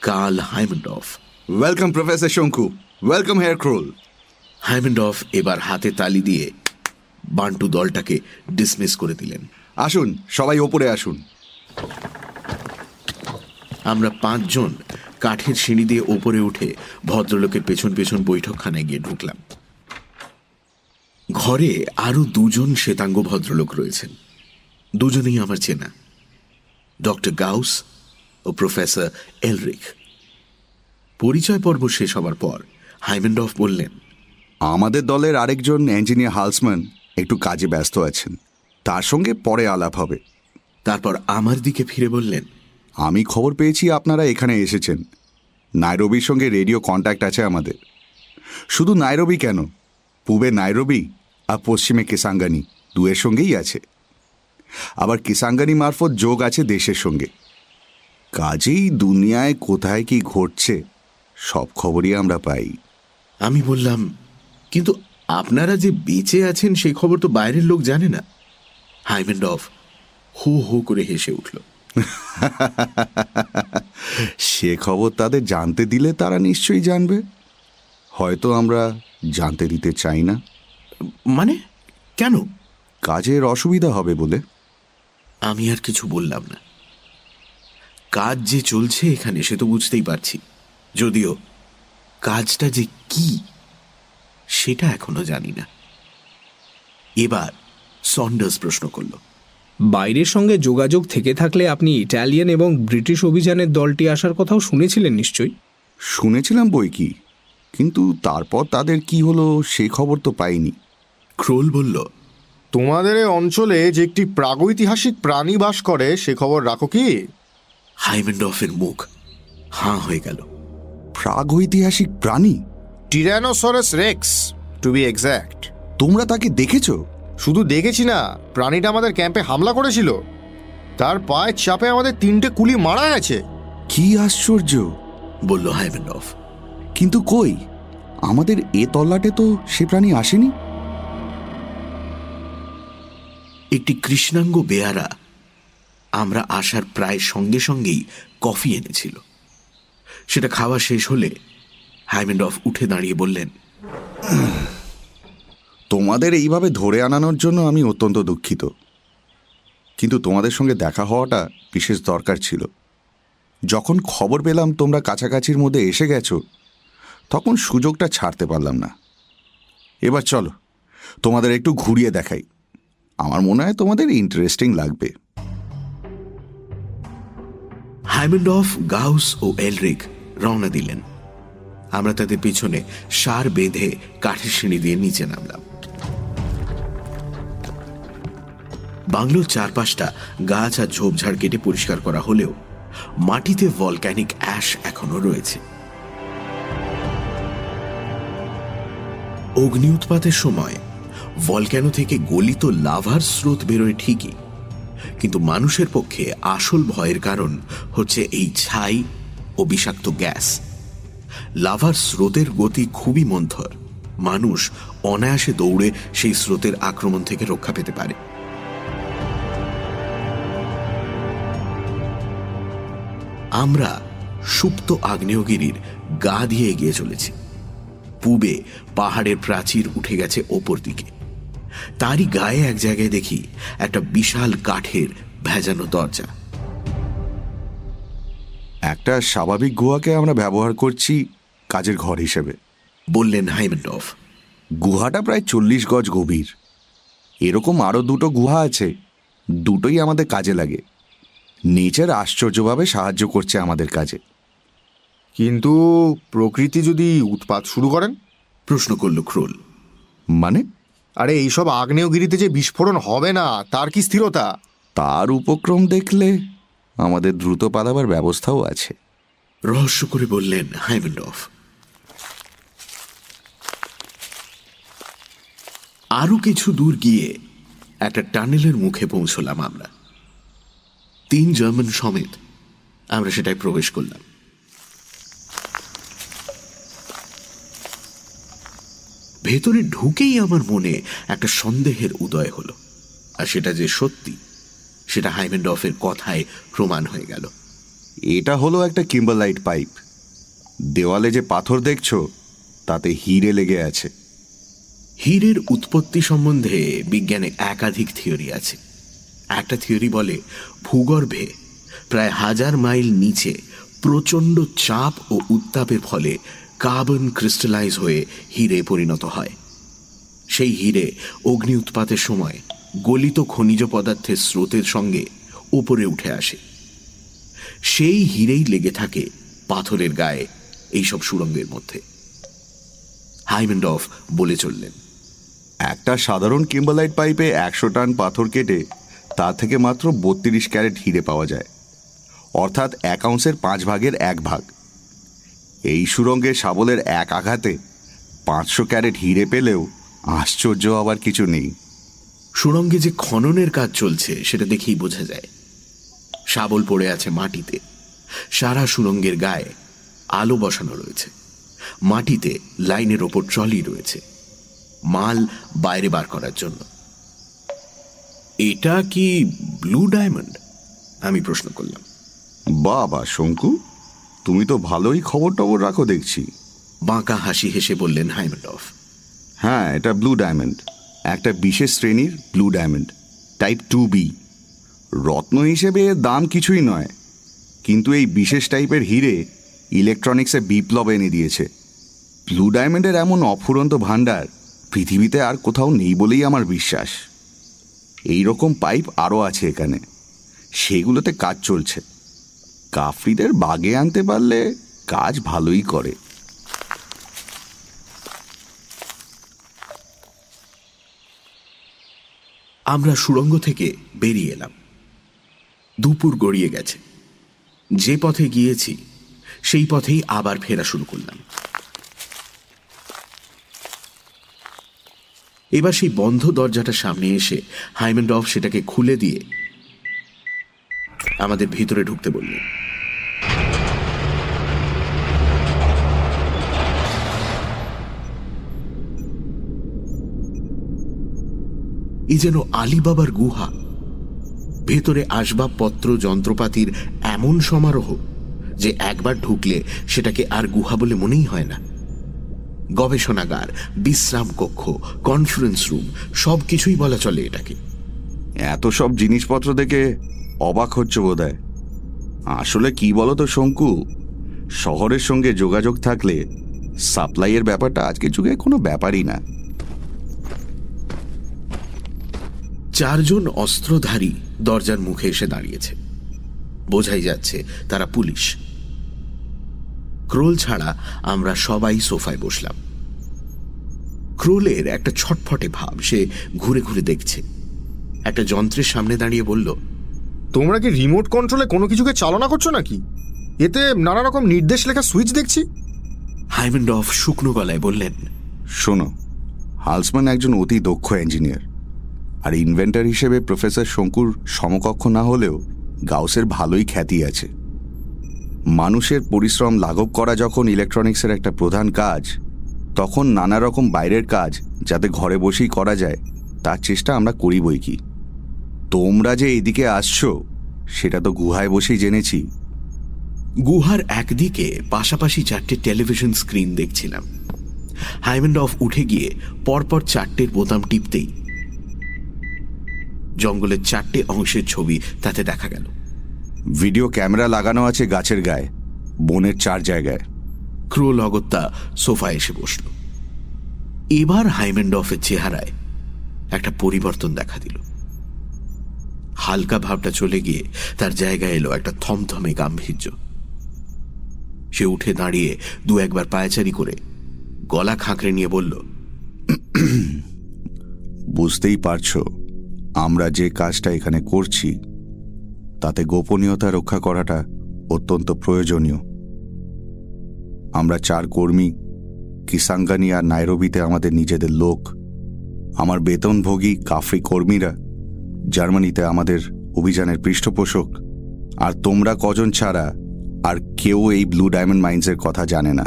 Karl Heimendorf welcome professor Shonku welcome herr Krol Heimendorf এবার হাতে তালি দিয়ে বান্টু দলটাকে ডিসমিস করে দিলেন। আসুন সবাই ওপরে আসুন। আমরা পাঁচজন কাঠের সিঁড়ি দিয়ে ওপরে উঠে ভদ্রলোকের পেছন পেছন বৈঠকখানায় গিয়ে ঢুকলাম। ঘরে আরও দুজন শ্বেতাঙ্গ ভদ্রলোক রয়েছেন। দুজনেই আমার চেনা। ডক্টর গাউস ও প্রফেসর এলরিক পরিচয় পর্ব শেষ হবার পর হাইমেন্ডফ বললেন আমাদের দলের আরেকজন ইঞ্জিনিয়ার হালসম্যান একটু কাজে ব্যস্ত আছেন। তার সঙ্গে পরে আলাপ হবে। তারপর আমার দিকে ফিরে বললেন আমি খবর পেয়েছি আপনারা এখানে এসেছেন। নাইরবির সঙ্গে রেডিও কন্ট্যাক্ট আছে আমাদের। শুধু নাইরবি কেন? পূবে নাইরবি আর পশ্চিমে কিসাঙ্গানি দুয়ের সঙ্গেই আছে। আবার কিসাঙ্গানি মারফত যোগ আছে দেশের সঙ্গে। কাজেই দুনিয়ায় কোথায় কি ঘটছে সব খবরই আমরা পাই। আমি বললাম কিন্তু আপনারা যে বেঁচে আছেন সেই খবর তো বাইরের লোক জানে না। হাইমেন্ডফ হু হু করে হেসে উঠল। সে খবর তাদের জানতে দিলে তারা নিশ্চয়ই জানবে। হয়তো আমরা জানতে দিতে চাই না। মানে? কেন? কাজের অসুবিধা হবে বলে। আমি আর কিছু বললাম না। কাজ যে চলছে এখানে সে তো বুঝতেই পারছি। যদিও কাজটা যে কি সেটা এখনও জানি না। এবার সন্ডার্স প্রশ্ন করল বাইরের সঙ্গে যোগাযোগ থেকে থাকলে আপনি ইটালিয়ান এবং ব্রিটিশ অভিযানের দলটি আসার কথাও শুনেছিলেন নিশ্চয়ই? শুনেছিলাম বই কি কিন্তু তারপর তাদের কি হলো সে খবর তো পাইনি। ক্রোল বলল তোমাদের এই অঞ্চলে যে একটি প্রাগৈতিহাসিক প্রাণী বাস করে সে খবর রাখো কি? হাইমেন্ডফের মুখ হাঁ হয়ে গেল। প্রাগৈতিহাসিক প্রাণী? Tyrannosaurus rex to be exact তোমরা তাকে দেখেছ? শুধু দেখেছি না প্রাণীটা আমাদের ক্যাম্পে হামলা করেছিল। তার পায়ের চাপে আমাদের তিনটে কুলি মারা গেছে। কি আশ্চর্য! বলল হাইমেন্ডফ কিন্তু কই? আমাদের এ তল্লাটে তো সে প্রাণী আসেনি? একটি কৃষ্ণাঙ্গ বেয়ারা আমরা আসার প্রায় সঙ্গে সঙ্গেই কফি এনেছিল। সেটা খাওয়া শেষ হলে হাইমেন্ডফ উঠে দাঁড়িয়ে বললেন তোমাদের এইভাবে ধরে আনানোর জন্য আমি অত্যন্ত দুঃখিত। কিন্তু তোমাদের সঙ্গে দেখা হওয়াটা বিশেষ দরকার ছিল। যখন খবর পেলাম তোমরা কাছাকাছির মধ্যে এসে গেছো তখন সুযোগটা ছাড়তে পারলাম না। এবার চলো তোমাদের একটু ঘুরিয়ে দেখাই। আমার মনে হয় তোমাদের ইন্টারেস্টিং লাগবে। হাইমেন্ডফ গাউস ও এলরিক রওনা দিলেন। আমরা তাদের পিছনে সার বেঁধে কাঠের সিঁড়ি দিয়ে নিচে নামলাম। বাংলোর চারপাশটা গাছ আর ঝোপঝাড় কেটে পরিষ্কার করা হলেও মাটিতে ভলক্যানিক অ্যাশ এখনও রয়েছে। অগ্নি উৎপাতের সময় ভলক্যানো থেকে গলিত লাভার স্রোত বেরোয় ঠিকই, কিন্তু মানুষের পক্ষে আসল ভয়ের কারণ হচ্ছে এই ছাই ও বিষাক্ত গ্যাস। লাভার স্রোতের গতি খুবই মন্থর। মানুষ অনায়াসে দৌড়ে সেই স্রোতের আক্রমণ থেকে রক্ষা পেতে পারে। আমরা সুপ্ত আগ্নেয়গিরির গা দিয়ে এগিয়ে চলেছি। পূবে পাহাড়ের প্রাচীর উঠে গেছে ওপর দিকে। তারই গায়ে এক জায়গায় দেখি একটা বিশাল কাঠের ভেজানো দরজা। একটা স্বাভাবিক গুহাকে আমরা ব্যবহার করছি কাজের ঘর হিসেবে। বললেন হাইমেন্ডফ। গুহাটা প্রায় চল্লিশ গজ গভীর। এরকম আরও দুটো গুহা আছে দুটোই আমাদের কাজে লাগে। নেচার আশ্চর্যভাবে সাহায্য করছে আমাদের কাজে। কিন্তু প্রকৃতি যদি উৎপাত শুরু করেন? প্রশ্ন করল ক্রোল। মানে? আরে এইসব আগ্নেয়গিরিতে যে বিস্ফোরণ হবে না তার কি স্থিরতা? তার উপক্রম দেখলে আমাদের দ্রুত পালাবার ব্যবস্থাও আছে। রহস্য করে বললেন হাইমেন্ডফ। আরও কিছু দূর গিয়ে একটা টানেলের মুখে পৌঁছলাম আমরা। তিন জার্মান সমেত আমরা সেটাই প্রবেশ করলাম। ভেতরে ঢুকেই আমার মনে একটা সন্দেহের উদয় হলো, আর সেটা যে সত্যি। সেটা হাইমেন্ডফের কথায় প্রমাণ হয়ে গেল। এটা হলো একটা কিম্বারলাইট পাইপ। দেওয়ালে যে পাথর দেখছ তাতে হিরে লেগে আছে। হীরের উৎপত্তি সম্বন্ধে বিজ্ঞানে একাধিক থিওরি আছে। একটা থিওরি বলে ভূগর্ভে প্রায় হাজার মাইল নিচে প্রচণ্ড চাপ ও উত্তাপের ফলে কার্বন ক্রিস্টালাইজ হয়ে হিরে পরিণত হয়। সেই হিরে অগ্নি উৎপাতের সময় গলিত খনিজ পদার্থের স্রোতের সঙ্গে উপরে উঠে আসে। সেই হিরেই লেগে থাকে পাথরের গায়ে এইসব সুড়ঙ্গের মধ্যে। হাইমেন্ডফ বলে চললেন, একটা সাধারণ কিম্বালাইট পাইপে একশো টান পাথর কেটে তা থেকে মাত্র বত্রিশ ক্যারেট হিরে পাওয়া যায়। অর্থাৎ এক আউন্সের পাঁচ ভাগের এক ভাগ। এই সুরঙ্গে শাবলের এক আঘাতে পাঁচশো ক্যারেট হিরে পেলেও আশ্চর্য আবার কিছু নেই। সুড়ঙ্গে যে খননের কাজ চলছে সেটা দেখেই বোঝা যায়। শাবল পড়ে আছে মাটিতে। সারা সুড়ঙ্গের গায়ে আলো বসানো রয়েছে। মাটিতে লাইনের ওপর ট্রলি রয়েছে। মাল বাইরে বার করার জন্য। এটা কি ব্লু ডায়মন্ড? আমি প্রশ্ন করলাম। বাবা শঙ্কু তুমি তো ভালোই খবর টবর রাখো দেখছি। বাঁকা হাসি হেসে বললেন হাইমেন্ডফ হ্যাঁ এটা ব্লু ডায়মন্ড। একটা বিশেষ শ্রেণির blue diamond type two B রত্ন হিসেবে এর দাম কিছুই নয়, কিন্তু এই বিশেষ টাইপের হিরে ইলেকট্রনিক্সে বিপ্লব এনে দিয়েছে। ব্লু ডায়মন্ডের এমন অফুরন্ত ভাণ্ডার পৃথিবীতে আর কোথাও নেই বলেই আমার বিশ্বাস। এই রকম পাইপ আরও আছে এখানে। সেগুলোতে কাজ চলছে। কাফরিদের বাগে আনতে পারলে কাজ ভালোই করে। আমরা সুড়ঙ্গ থেকে বেরিয়ে এলাম। দুপুর গড়িয়ে গেছে। যে পথে গিয়েছি, সেই পথেই আবার ফেরা শুরু করলাম। এবার সেই বন্ধ দরজাটা সামনে এসে হাইমেন্ডফ সেটাকে খুলে দিয়ে আমাদের ভিতরে ঢুকতে বললেন। এ যেন আলিবাবার গুহা। ভেতরে আসবাবপত্র যন্ত্রপাতির এমন সমারোহ যে একবার ঢুকলে সেটাকে আর গুহা বলে মনেই হয় না। গবেষণাগার, বিশ্রাম কক্ষ কনফারেন্স রুম সব কিছুই বলা চলে এটাকে। এত সব জিনিসপত্র দেখে অবাক হচ্ছে বোধ আসলে কি বলতো শঙ্কু? শহরের সঙ্গে যোগাযোগ থাকলে সাপ্লাইয়ের ব্যাপারটা আজকে যুগে কোনো ব্যাপারই না। চারজন অস্ত্রধারী দরজার মুখে এসে দাঁড়িয়েছে। বোঝাই যাচ্ছে তারা পুলিশ। ক্রোল ছাড়া আমরা সবাই সোফায় বসলাম। ক্রোলের একটা ছটফটে ভাব সে ঘুরে ঘুরে দেখছে। একটা যন্ত্রের সামনে দাঁড়িয়ে বলল তোমরা কি রিমোট কন্ট্রোলে কোনো কিছুকে চালনা করছ নাকি? এতে নানা রকম নির্দেশ লেখা সুইচ দেখছি। হাইমেন্ড অফ শুকনো গলায় বললেন শোনো হালসম্যান একজন অতি দক্ষ ইঞ্জিনিয়ার আর ইনভেন্টার হিসেবে প্রফেসর শঙ্কুর সমকক্ষ না হলেও গাউসের ভালোই খ্যাতি আছে। মানুষের পরিশ্রম লাঘব করা যখন ইলেকট্রনিক্সের একটা প্রধান কাজ, তখন নানা রকম বাইরের কাজ যাতে ঘরে বসেই করা যায়, তার চেষ্টা আমরা করি বই কি? তোমরা যে এদিকে আসছো, সেটা তো গুহায় বসেই জেনেছি। গুহার একদিকে পাশাপাশি চারটে টেলিভিশন স্ক্রিন দেখছিলাম। হাইমেন্ড অফ উঠে গিয়ে পরপর চারটের বোতাম টিপতেই জঙ্গলের চারটে অংশের ছবি তাতে দেখা গেল। ভিডিও ক্যামেরা লাগানো আছে গাছের গায়ে বনের চার জায়গায়। ক্রো অগত্যা সোফা এসে বসল। এবার হাইমেন্ড অফের চেহারায় একটা পরিবর্তন দেখা দিল। হালকা ভাবটা চলে গিয়ে তার জায়গায় এলো একটা থমথমে গাম্ভীর্য। সে উঠে দাঁড়িয়ে দু একবার পায়চারি করে গলা খাঁকড়ে নিয়ে বলল বুঝতেই পারছ আমরা যে কাজটা এখানে করছি, তাতে গোপনীয়তা রক্ষা করাটা অত্যন্ত প্রয়োজনীয়। আমরা চার কর্মী কিসাঙ্গানি আর নাইরোবিতে আমাদের নিজেদের লোক, আমার বেতনভোগী কাফরি কর্মীরা, জার্মানিতে আমাদের অভিযানের পৃষ্ঠপোষক, আর তোমরা কজন ছাড়া আর কেউ এই ব্লু ডায়মন্ড মাইন্সের কথা জানে না।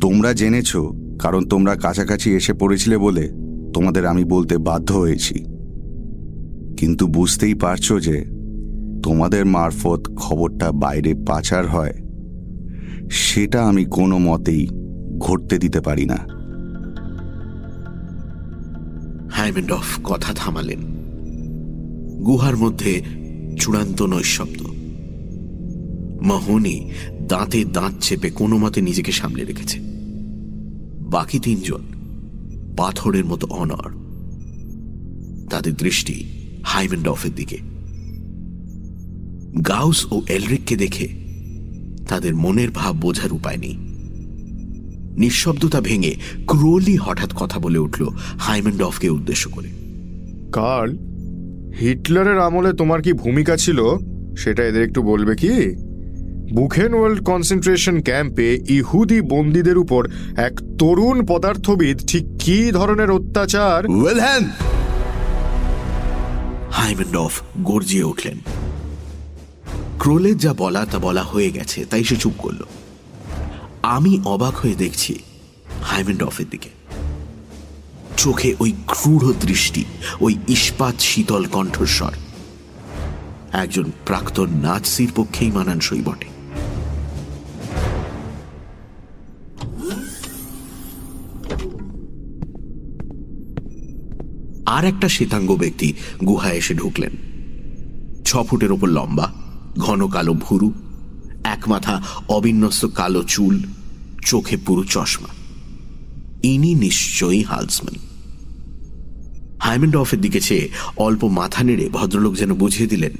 তোমরা জেনেছ, কারণ তোমরা কাছাকাছি এসে পড়েছিলে বলে তোমাদের আমি বলতে বাধ্য হয়েছি। কিন্তু বুঝতেই পারছ যে তোমাদের মারফত খবরটা বাইরে পাচার হয়, সেটা আমি কোনো মতেই ঘটতে দিতে পারি না। কথা থামালেন। গুহার মধ্যে চূড়ান্ত নৈশব্দ। মহনি দাঁতে দাঁত চেপে কোনো মতে নিজেকে সামলে রেখেছে। বাকি তিনজন পাথরের মতো অনর তাদের দৃষ্টি হাইমেন্ডফের দিকে। গাউস ও এলরিককে দেখে তাদের মনের ভাব বোঝার উপায় নেই। নিঃশব্দতা ভেঙে ক্রোলি হঠাৎ কথা বলে উঠল হাইমেন্ডফকে উদ্দেশ্য করে। কার্ল হিটলারের আমলে তোমার কি ভূমিকা ছিল? সেটা এদের একটু বলবে কি? বুখেন ওয়ার্ল্ড কনসেন্ট্রেশন ক্যাম্পে ইহুদি বন্দীদের উপর এক তরুণ পদার্থবিদ ঠিক কি ধরনের অত্যাচার? ওয়েলহ্যান হাইমেন্ডফ গর্জিয়ে উঠলেন। ক্রোলের যা বলা তা বলা হয়ে গেছে, তাই সে চুপ করল। আমি অবাক হয়ে দেখছি হাইমেন্ডফের দিকে। চোখে ওই ক্রূঢ় দৃষ্টি, ওই ইস্পাত শীতল কণ্ঠস্বর। একজন প্রাক্তন নাচসির পক্ষেই মানানসই বটে। আর একটা শ্বেতাঙ্গ ব্যক্তি গুহায় এসে ঢুকলেন। ছ ফুটের ওপর লম্বা ঘন কালো ভুরু এক মাথা অবিন্যস্ত কালো চুল চোখে পুরো চশমা। ইনি নিশ্চয়ই হালসম্যান। হাইমেন্ডফের দিকে চেয়ে অল্প মাথা নেড়ে ভদ্রলোক যেন বুঝিয়ে দিলেন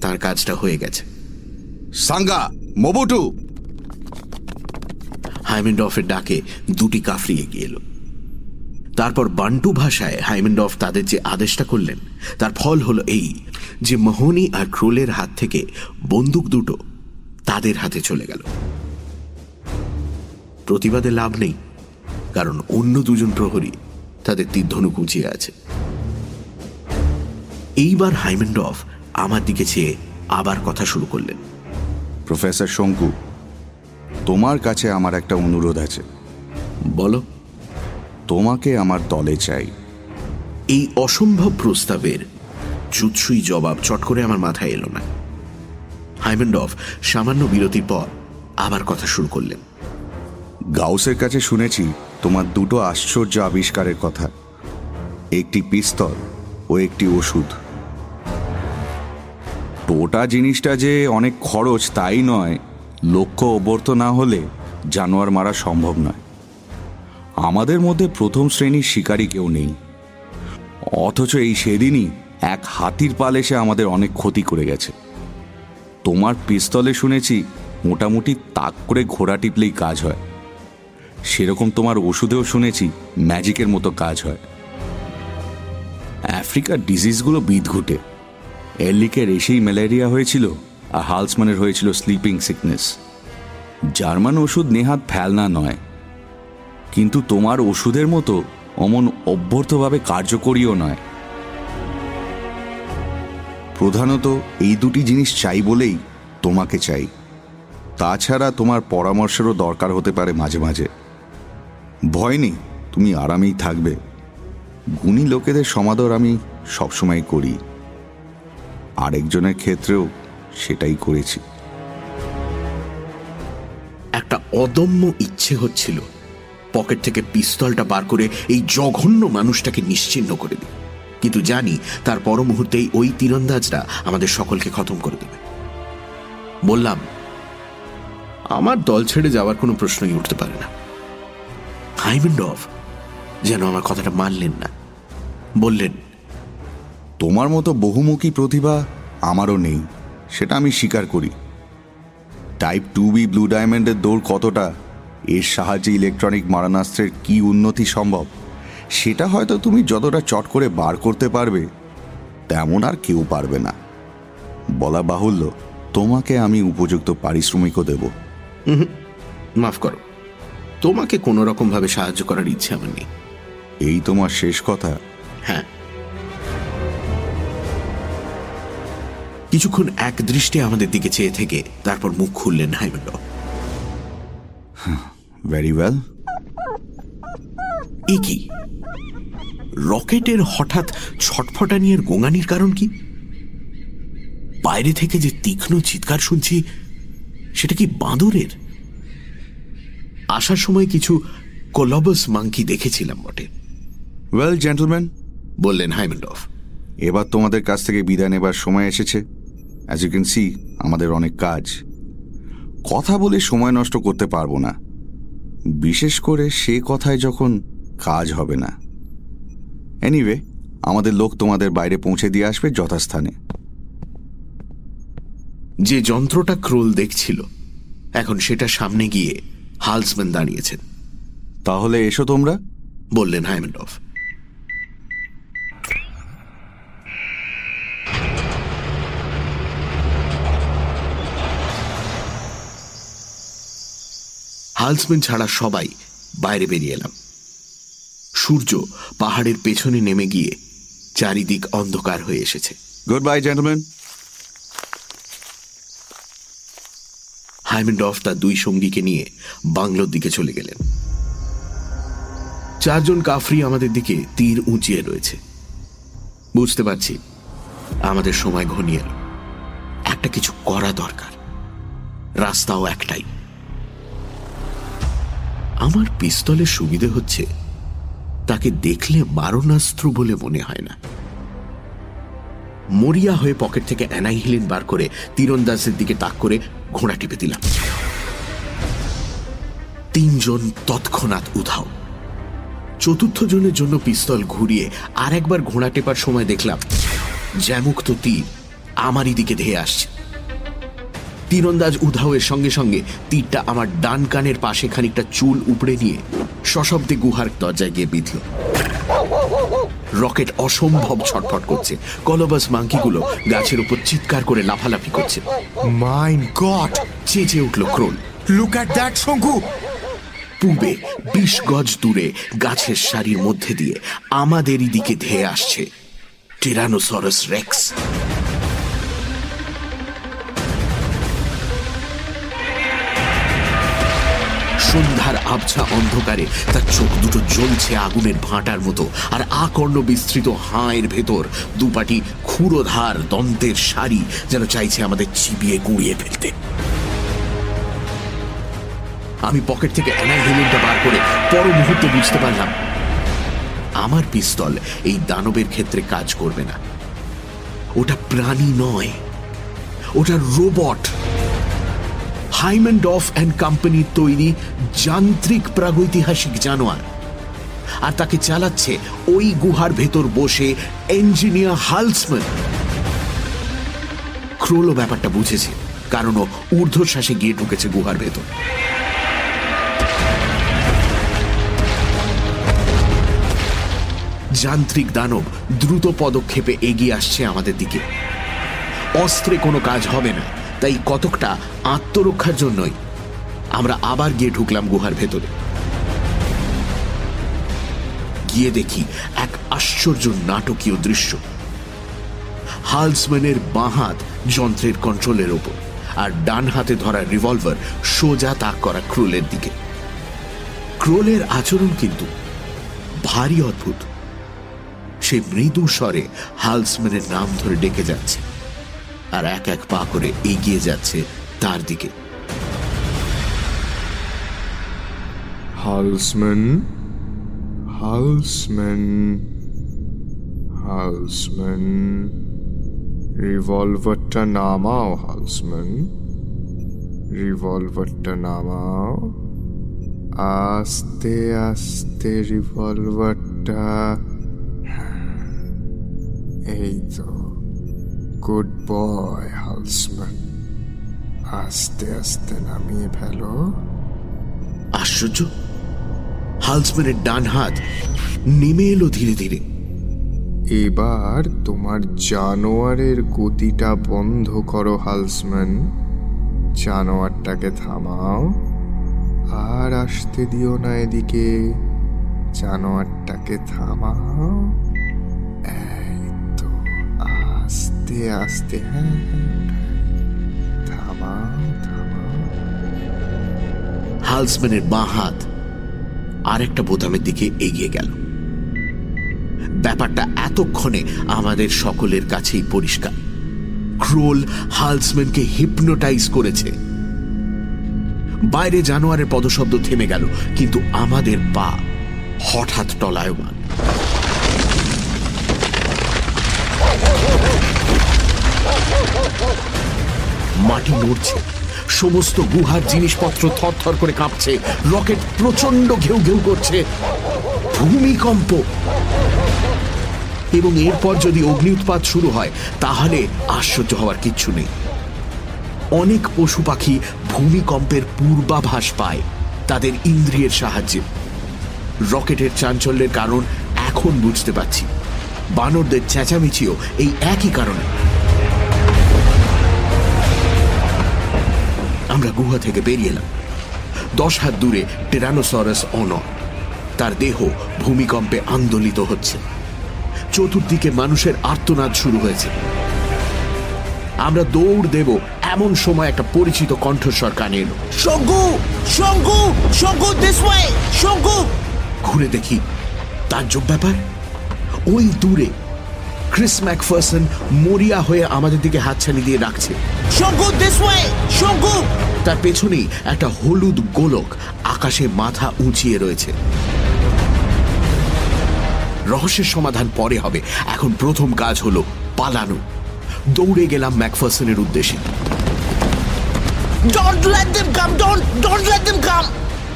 তার কাজটা হয়ে গেছে। সাঙ্গা মোবুটু! হাইমেন্ডফের ডাকে দুটি কাফরি এগিয়ে এলো। তারপর বান্টু ভাষায় হাইমেন্ডফ তাদের যে আদেশটা করলেন তার ফল হলো এই যে মোহনি আর ক্রোলের হাত থেকে বন্দুক দুটো তাদের হাতে চলে গেল। প্রতিবাদে লাভ নেই কারণ অন্য দুজন প্রহরী তাদের তীর্ধনু কুচিয়ে আছে। এইবার হাইমেন্ডফ আমার দিকে চেয়ে আবার কথা শুরু করলেন। প্রফেসর শঙ্কু তোমার কাছে আমার একটা অনুরোধ আছে। বলো। তোমাকে আমার দলে চাই। এই অসম্ভব প্রস্তাবের জুৎসুই জবাব চট করে আমার মাথায় এলো না। হাইমেন্ডফ সামান্য বিরতির পর আবার কথা শুরু করলেন। গাউসের কাছে শুনেছি তোমার দুটো আশ্চর্য আবিষ্কারের কথা। একটি পিস্তল ও একটি ওষুধ। টোটা জিনিসটা যে অনেক খরচ তাই নয়। লক্ষ্য অবর্ত না হলে জানোয়ার মারা সম্ভব নয়। আমাদের মধ্যে প্রথম শ্রেণির শিকারী কেউ নেই। অথচ এই সেদিনই এক হাতির পাল এসে আমাদের অনেক ক্ষতি করে গেছে। তোমার পিস্তলে শুনেছি মোটামুটি তাক করে ঘোড়া টিপলেই কাজ হয়। সেরকম তোমার ওষুধেও শুনেছি ম্যাজিকের মতো কাজ হয়। আফ্রিকার ডিজিজগুলো বিদঘুটে। এরলিকের এসেই ম্যালেরিয়া হয়েছিল আর হালসম্যানের হয়েছিল স্লিপিং সিকনেস। জার্মান ওষুধ নেহাত ফেলনা নয়। কিন্তু তোমার ওষুধের মতো অমন অভ্যর্থভাবে কার্যকরীও নয়। প্রধানত এই দুটি জিনিস চাই বলেই তোমাকে চাই। তাছাড়া তোমার পরামর্শেরও দরকার হতে পারে মাঝে মাঝে। ভয় নেই, তুমি আরামেই থাকবে। গুণী লোকেদের সমাদর আমি সবসময় করি। আরেকজনের ক্ষেত্রেও সেটাই করেছি। একটা অদম্য ইচ্ছে হচ্ছিল। পকেট থেকে পিস্তলটা বার করে এই জঘন্য মানুষটাকে নিশ্চিহ্ন করে দিই। কিন্তু জানি তার পর মুহূর্তেই ওই তীরন্দাজরা আমাদের সকলকে খতম করে দেবে। বললাম, আমার দল ছেড়ে যাওয়ার কোনো প্রশ্নই উঠতে পারে না। হাইমেন্ডফ, যেন আমার কথাটা মানলেন না। বললেন, তোমার মতো বহুমুখী প্রতিভা আমারও নেই, সেটা আমি স্বীকার করি। টাইপ টু বি ব্লু ডায়মন্ডের দৌড় কতটা এর সাহায্যে ইলেকট্রনিক মারণাস্ত্রের কি উন্নতি সম্ভব? সেটা হয়তো তুমি যতটা চট করে বার করতে পারবে তেমন আর কেউ পারবে না। বলা বাহুল্য তোমাকে আমি উপযুক্ত পারিশ্রমিকও দেব। মাফ করো। তোমাকে কোনো রকম ভাবে সাহায্য করার ইচ্ছে আমার নেই। এই তোমার শেষ কথা? হ্যাঁ। কিছুক্ষণ এক দৃষ্টে আমাদের দিকে চেয়ে থেকে তারপর মুখ খুললেন হাইমেন্ড ভেরি ওয়েল এ কি? রকেটের হঠাৎ ছটফটানিয়ের গোঙানির কারণ কি? বাইরে থেকে যে তীক্ষ্ণ চিৎকার শুনছি সেটা কি বাঁদরের? আসার সময় কিছু কোলবস মাংকি দেখেছিলাম বটে। ওয়েল জেন্টলম্যান বললেন হাইমেন্ডফ এবার তোমাদের কাছ থেকে বিদায় নেবার সময় এসেছে। অ্যাজ ইউ ক্যান সি আমাদের অনেক কাজ। কথা বলে সময় নষ্ট করতে পারব না। বিশেষ করে সে কথায় যখন কাজ হবে না। এনিওয়ে আমাদের লোক তোমাদের বাইরে পৌঁছে দিয়ে আসবে যথাস্থানে। যে যন্ত্রটা ক্রোল দেখছিল এখন সেটা সামনে গিয়ে হালসম্যান দাঁড়িয়েছেন। তাহলে এসো তোমরা। বললেন হাইমেন্ডফ হালসম্যান ছাড়া সবাই বাইরে বেরিয়ে এলাম। সূর্য পাহাড়ের পেছনে নেমে গিয়ে চারিদিক অন্ধকার হয়ে এসেছে। গুড বাই জেন্টলম্যান হাইমেন্ডফ তার দুই সঙ্গীকে নিয়ে বাংলোর দিকে চলে গেলেন। চারজন কাফরি আমাদের দিকে তীর উঁচিয়ে রয়েছে। বুঝতে পারছি আমাদের সময় ঘনিয়ে একটা কিছু করা দরকার। রাস্তাও একটাই। আমার পিস্তলের সুবিধে হচ্ছে তাকে দেখলে মারণাস্ত্র বলে মনে হয় না। মরিয়া হয়ে পকেট থেকে অ্যানাইহিলিন বার করে তীরন্দাজের দিকে তাক করে ঘোড়া টিপে দিলাম। তিনজন তৎক্ষণাৎ উধাও। চতুর্থ জনের জন্য পিস্তল ঘুরিয়ে আর একবার ঘোড়া টেপার সময় দেখলাম, জ্যামুক্ত তীর আমারই দিকে ধেয়ে আসছে। তীরন্দাজ উধাওয়ের সঙ্গে সঙ্গে তীরটা আমার ডান কানের পাশে খানিকটা চুল উপড়ে নিয়ে সশব্দে গুহার দরজায় গিয়ে বিঁধল। রকেট অসম্ভব ছটফট করছে। কলবাস মাঙ্কিগুলো গাছের উপর চিৎকার করে লাফালাফি করছে। Mein God! চেঁচে উঠল Krol. Look at that Shonku! পূবে বিশ গজ দূরে গাছের সারির মধ্যে দিয়ে আমাদেরই দিকে ধেয়ে আসছে। Tyrannosaurus rex. সন্ধ্যার আবছা অন্ধকারে তার চোখ দুটো জ্বলছে আগুনের ভাঁটার মতো আর আকর্ণ বিস্তৃত হাঁয়ের ভেতর দুপাটি ক্ষুরোধার দন্তের সারি যেন চাইছে আমাদের চিবিয়ে গুঁড়িয়ে ফেলতে। আমি পকেট থেকে অ্যানাইহেলিনটা বার করে পর মুহূর্তে বুঝতে পারলাম, আমার পিস্তল এই দানবের ক্ষেত্রে কাজ করবে না। ওটা প্রাণী নয়, ওটা রোবট। হাইম্যান্ড অফ অ্যান্ড কোম্পানির তৈরি যান্ত্রিক প্রাগৈতিহাসিক জানোয়ার। আর তাকে চালাচ্ছে ওই গুহার ভেতর বসে ইঞ্জিনিয়ার হালসম্যান ক্রোলো ব্যাপারটা বুঝেছে, কারণ ও ঊর্ধ্বশ্বাসে গিয়ে ঢুকেছে গুহার ভেতর। যান্ত্রিক দানব দ্রুত পদক্ষেপে এগিয়ে আসছে আমাদের দিকে। অস্ত্রে কোনো কাজ হবে না। তাই কতকটা আত্মরক্ষার জন্যই আমরা আবার গিয়ে ঢুকলাম গুহার ভেতরে। গিয়ে দেখি এক আশ্চর্য নাটকীয় দৃশ্য। হালসম্যানের বাঁ হাত যন্ত্রের কন্ট্রোলের ওপর আর ডান হাতে ধরা রিভলভার সোজা তাক করা ক্রোলের দিকে। ক্রোলের আচরণ কিন্তু ভারী অদ্ভুত। সে মৃদু স্বরে হালসম্যানের নাম ধরে ডেকে যাচ্ছে। আর এক এক পা করে এগিয়ে যাচ্ছে তার দিকে। হালসম্যান হালসম্যান হালসম্যান, রিভলভারটা নামাও হালসম্যান, রিভলভারটা নামাও, আস্তে আস্তে রিভলভারটা এই তো। গুড বয় হালসম্যান আস্তে আস্তে নামিয়ে ফেলো। আশ্চর্য। হালসম্যানের ডান হাত নেমে এলো ধীরে ধীরে। এবার তোমার জানোয়ারের গতিটা বন্ধ করো হালসম্যান জানোয়ারটাকে থামাও আর আসতে দিও না এদিকে। জানোয়ারটাকে থামাও। আস্তে আস্তে হ্যাঁ হ্যাঁ, থামাও হালসম্যানের বাঁ হাত বোতামের দিকে এগিয়ে গেল। ব্যাপারটা এতক্ষণে আমাদের সকলের কাছেই পরিষ্কার। ক্রোল হালসম্যানকে হিপনোটাইজ করেছে। বাইরে জানোয়ারের পদশব্দ থেমে গেল কিন্তু আমাদের পা হঠাৎ টলায়মান। মাটি নড়ছে। সমস্ত গুহার জিনিসপত্র থরথর করে কাঁপছে। রকেট প্রচণ্ড ঘেউ ঘেউ করছে। ভূমিকম্প। এবং এরপর যদি অগ্নি উৎপাত শুরু হয়, তাহলে আশ্চর্য হওয়ার কিচ্ছু নেই। অনেক পশু পাখি ভূমিকম্পের পূর্বাভাস পায় তাদের ইন্দ্রিয়ের সাহায্যে। রকেটের চাঞ্চল্যের কারণ এখন বুঝতে পারছি। বানরদের চেঁচামেচিও এই একই কারণে। আমরা গুহা থেকে বেরিয়ে এলাম। দশ হাত দূরে টেরানোসরাস অন তার দেহ ভূমিকম্পে আন্দোলিত হচ্ছে। চতুর্দিকে মানুষের আর্তনাদ শুরু হয়েছে। আমরা দৌড় দেব এমন সময় একটা পরিচিত কণ্ঠস্বর কানে এলো। Shonku Shonku Shonku this way Shonku. ঘুরে দেখি তাজ্জব ব্যাপার। ওই দূরে ক্রিস ম্যাকফার্সন মরিয়া হয়ে আমাদের দিকে হাতছানি দিয়ে ডাকছে। Shonku this way Shonku! তার পেছনেই একটা হলুদ গোলক আকাশে মাথা উঁচিয়ে রয়েছে। রহস্যের সমাধান পরে হবে। এখন প্রথম কাজ হলো পালানো। দৌড়ে গেলাম ম্যাকফার্সনের উদ্দেশ্যে। Don't let them come don't don't let them come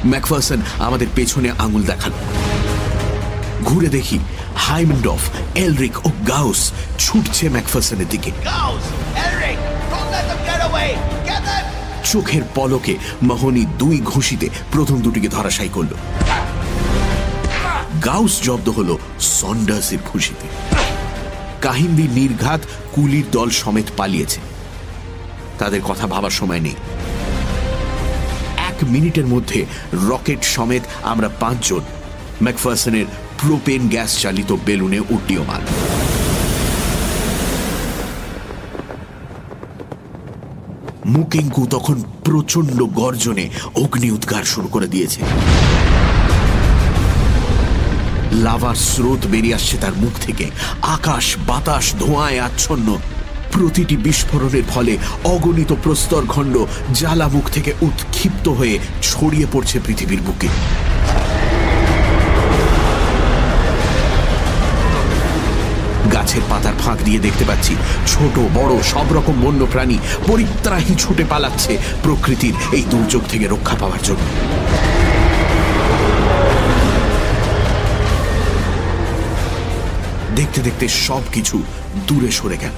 McPherson আমাদের পেছনে আঙুল দেখাল। ঘুরে দেখি হাইমন্ডফ এলরিক ও গাউস ছুটছে ম্যাকফার্সনের দিকে। চোখের পলকে মহনি দুই ঘুষিতে প্রথম দুটিকে ধরাশায়ী করল। গাউস জব্দ হলো সন্ডার্সের ঘুষিতে কাহিন্দি নির্ঘাত কুলির দল সমেত পালিয়েছে। তাদের কথা ভাবার সময় নেই। এক মিনিটের মধ্যে রকেট সমেত আমরা পাঁচজন ম্যাকফার্সনের প্রোপেন গ্যাস চালিত বেলুনে উড্ডীয়মান। মুকিঙ্কু তখন প্রচণ্ড গর্জনে অগ্নি উদ্গার শুরু করে দিয়েছে। লাভার স্রোত বেরিয়ে আসছে তার মুখ থেকে। আকাশ, বাতাস, ধোঁয়ায় আচ্ছন্ন। প্রতিটি বিস্ফোরণের ফলে অগণিত প্রস্তর খণ্ড জ্বালামুখ থেকে উৎক্ষিপ্ত হয়ে ছড়িয়ে পড়ছে পৃথিবীর বুকে। গাছের পাতার ফাঁক দিয়ে দেখতে পাচ্ছি। ছোট, বড়, সব রকম বন্য প্রাণী পরিত্রাহী ছুটে পালাচ্ছে প্রকৃতির এই দুর্যোগ থেকে রক্ষা পাওয়ার জন্য। দেখতে দেখতে সব কিছু দূরে সরে গেল।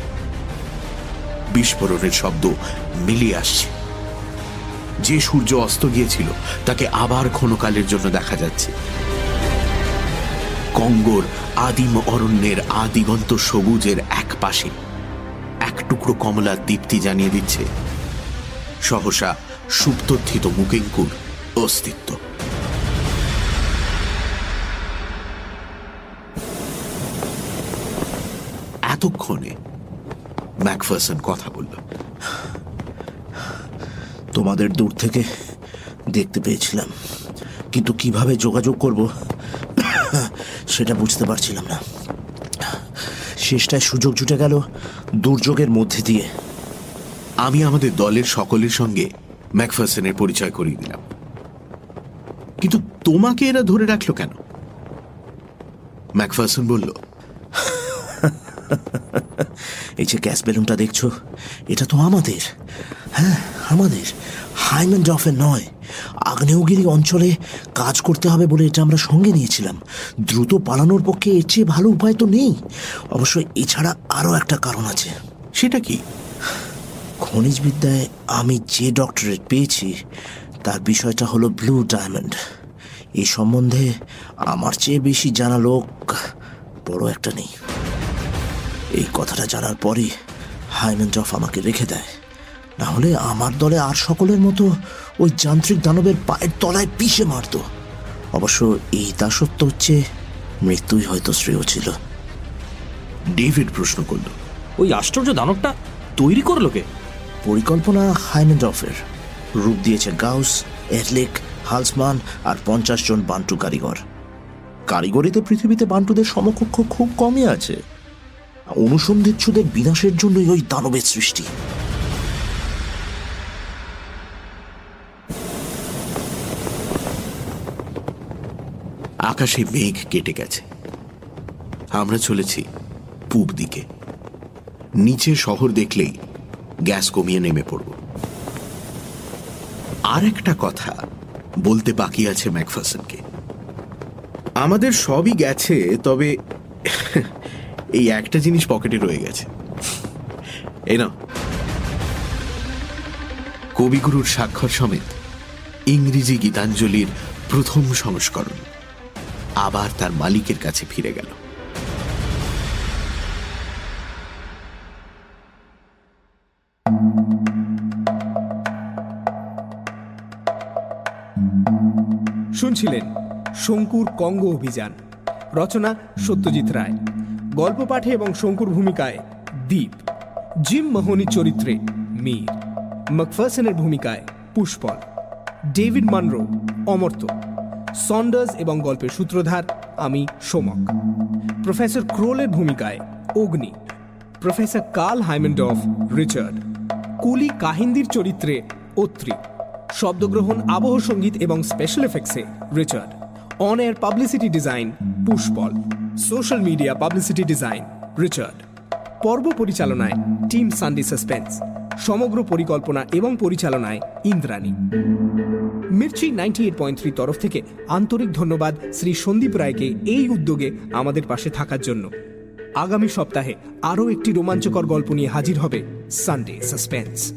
বিস্ফোরণের শব্দ মিলিয়ে আসছে। যে সূর্য অস্ত গিয়েছিল, তাকে আবার ক্ষণকালের জন্য দেখা যাচ্ছে। কঙ্গোর আদিম অরণ্যের আদিগন্ত সবুজের এক পাশে। এক টুকরো কমলার দীপ্তি জানিয়ে দিচ্ছে, সহসা সুপ্তথিত মুকেঙ্কুর অস্তিত্ব। এতক্ষণে ম্যাকফার্সন কথা বলল। তোমাদের দূর থেকে দেখতে পেয়েছিলাম, কিন্তু কীভাবে যোগাযোগ করব সেটা বুঝতে পারছিলাম না। শেষটায় সুযোগ জুটে গেল দুর্যোগের মধ্যে দিয়ে। আমি আমাদের দলের সকলের সঙ্গে ম্যাকফার্সনের পরিচয় করিয়ে দিলাম। কিন্তু তোমাকে এরা ধরে রাখল কেন? ম্যাকফার্সন বলল এই যে গ্যাস বেলুনটা দেখছ এটা তো আমাদের। হ্যাঁ আমাদের। হাইম্যান্ড অফে নয় আগ্নেয়গিরি অঞ্চলে কাজ করতে হবে বলে এটা আমরা সঙ্গে নিয়েছিলাম। দ্রুত পালানোর পক্ষে এর চেয়ে ভালো উপায় তো নেই। অবশ্য এছাড়া আরও একটা কারণ আছে। সেটা কি? খনিজ বিদ্যায় আমি যে ডক্টরেট পেয়েছি তার বিষয়টা হলো ব্লু ডায়মন্ড। এই সম্বন্ধে আমার চেয়ে বেশি জানা লোক বড় একটা নেই। এই কথাটা জানার পরই হাইমেন্টফ আমাকে রেখে দেয়। না হলে আমার দলে আর সকলের মতো ওই যান্ত্রিক দানবের পায়ের তলায় পিষে মারত। অবশ্য এই তা সত্য হচ্ছে মৃত্যুই হয়তো শ্রেয় ছিল। ডেভিড প্রশ্ন করল ওই আশ্চর্য দানবটা তৈরি করল কে? পরিকল্পনা হাইমেন্ডফের রূপ দিয়েছে গাউস এটলিক হালসমান আর পঞ্চাশ জন বান্টু কারিগর। কারিগরিতে পৃথিবীতে বান্টুদের সমকক্ষ খুব কমই আছে। অনুসন্ধিচ্ছুদের বিনাশের জন্যই ওই দানবের সৃষ্টি। আকাশে মেঘ কেটে গেছে। আমরা চলেছি পূব দিকে। নিচে শহর দেখলেই গ্যাস কমিয়ে নেমে পড়ব। আর একটা কথা বলতে বাকি আছে ম্যাকফাসনকে। আমাদের সবই গেছে, তবে এই একটা জিনিস পকেটে রয়ে গেছে। এই না কবিগুরুর স্বাক্ষর সমেত ইংরেজি গীতাঞ্জলির প্রথম সংস্করণ। আবার তার মালিকের কাছে ফিরে গেল। শুনছিলেন শঙ্কুর কঙ্গ অভিযান, রচনা সত্যজিৎ রায়, গল্প পাঠে এবং শঙ্কুর ভূমিকায় দ্বীপ জিম মাহনি চরিত্রে মীর মকফাসনের ভূমিকায় Pushpal, David Munro, Amartya. Saunders এবং গল্পের সূত্রধার আমি সোমক। প্রফেসর ক্রোলের ভূমিকায় Agni. Professor Karl Heimendorf Richard. Coolie কাহিন্দির চরিত্রে অত্রি। শব্দগ্রহণ, আবহ সংগীত এবং special এফেক্টসে Richard. On air publicity design Pushpal. Social media publicity design Richard. পর্ব পরিচালনায় টিম সানডে সাসপেন্স, সমগ্র পরিকল্পনা এবং পরিচালনায় Indrani. Mirchi ninety eight point three তরফ থেকে আন্তরিক ধন্যবাদ শ্রী সন্দীপ রায়কে এই উদ্যোগে আমাদের পাশে থাকার জন্য। আগামী সপ্তাহে আরও একটি রোমাঞ্চকর গল্প নিয়ে হাজির হবে সানডে সাসপেন্স।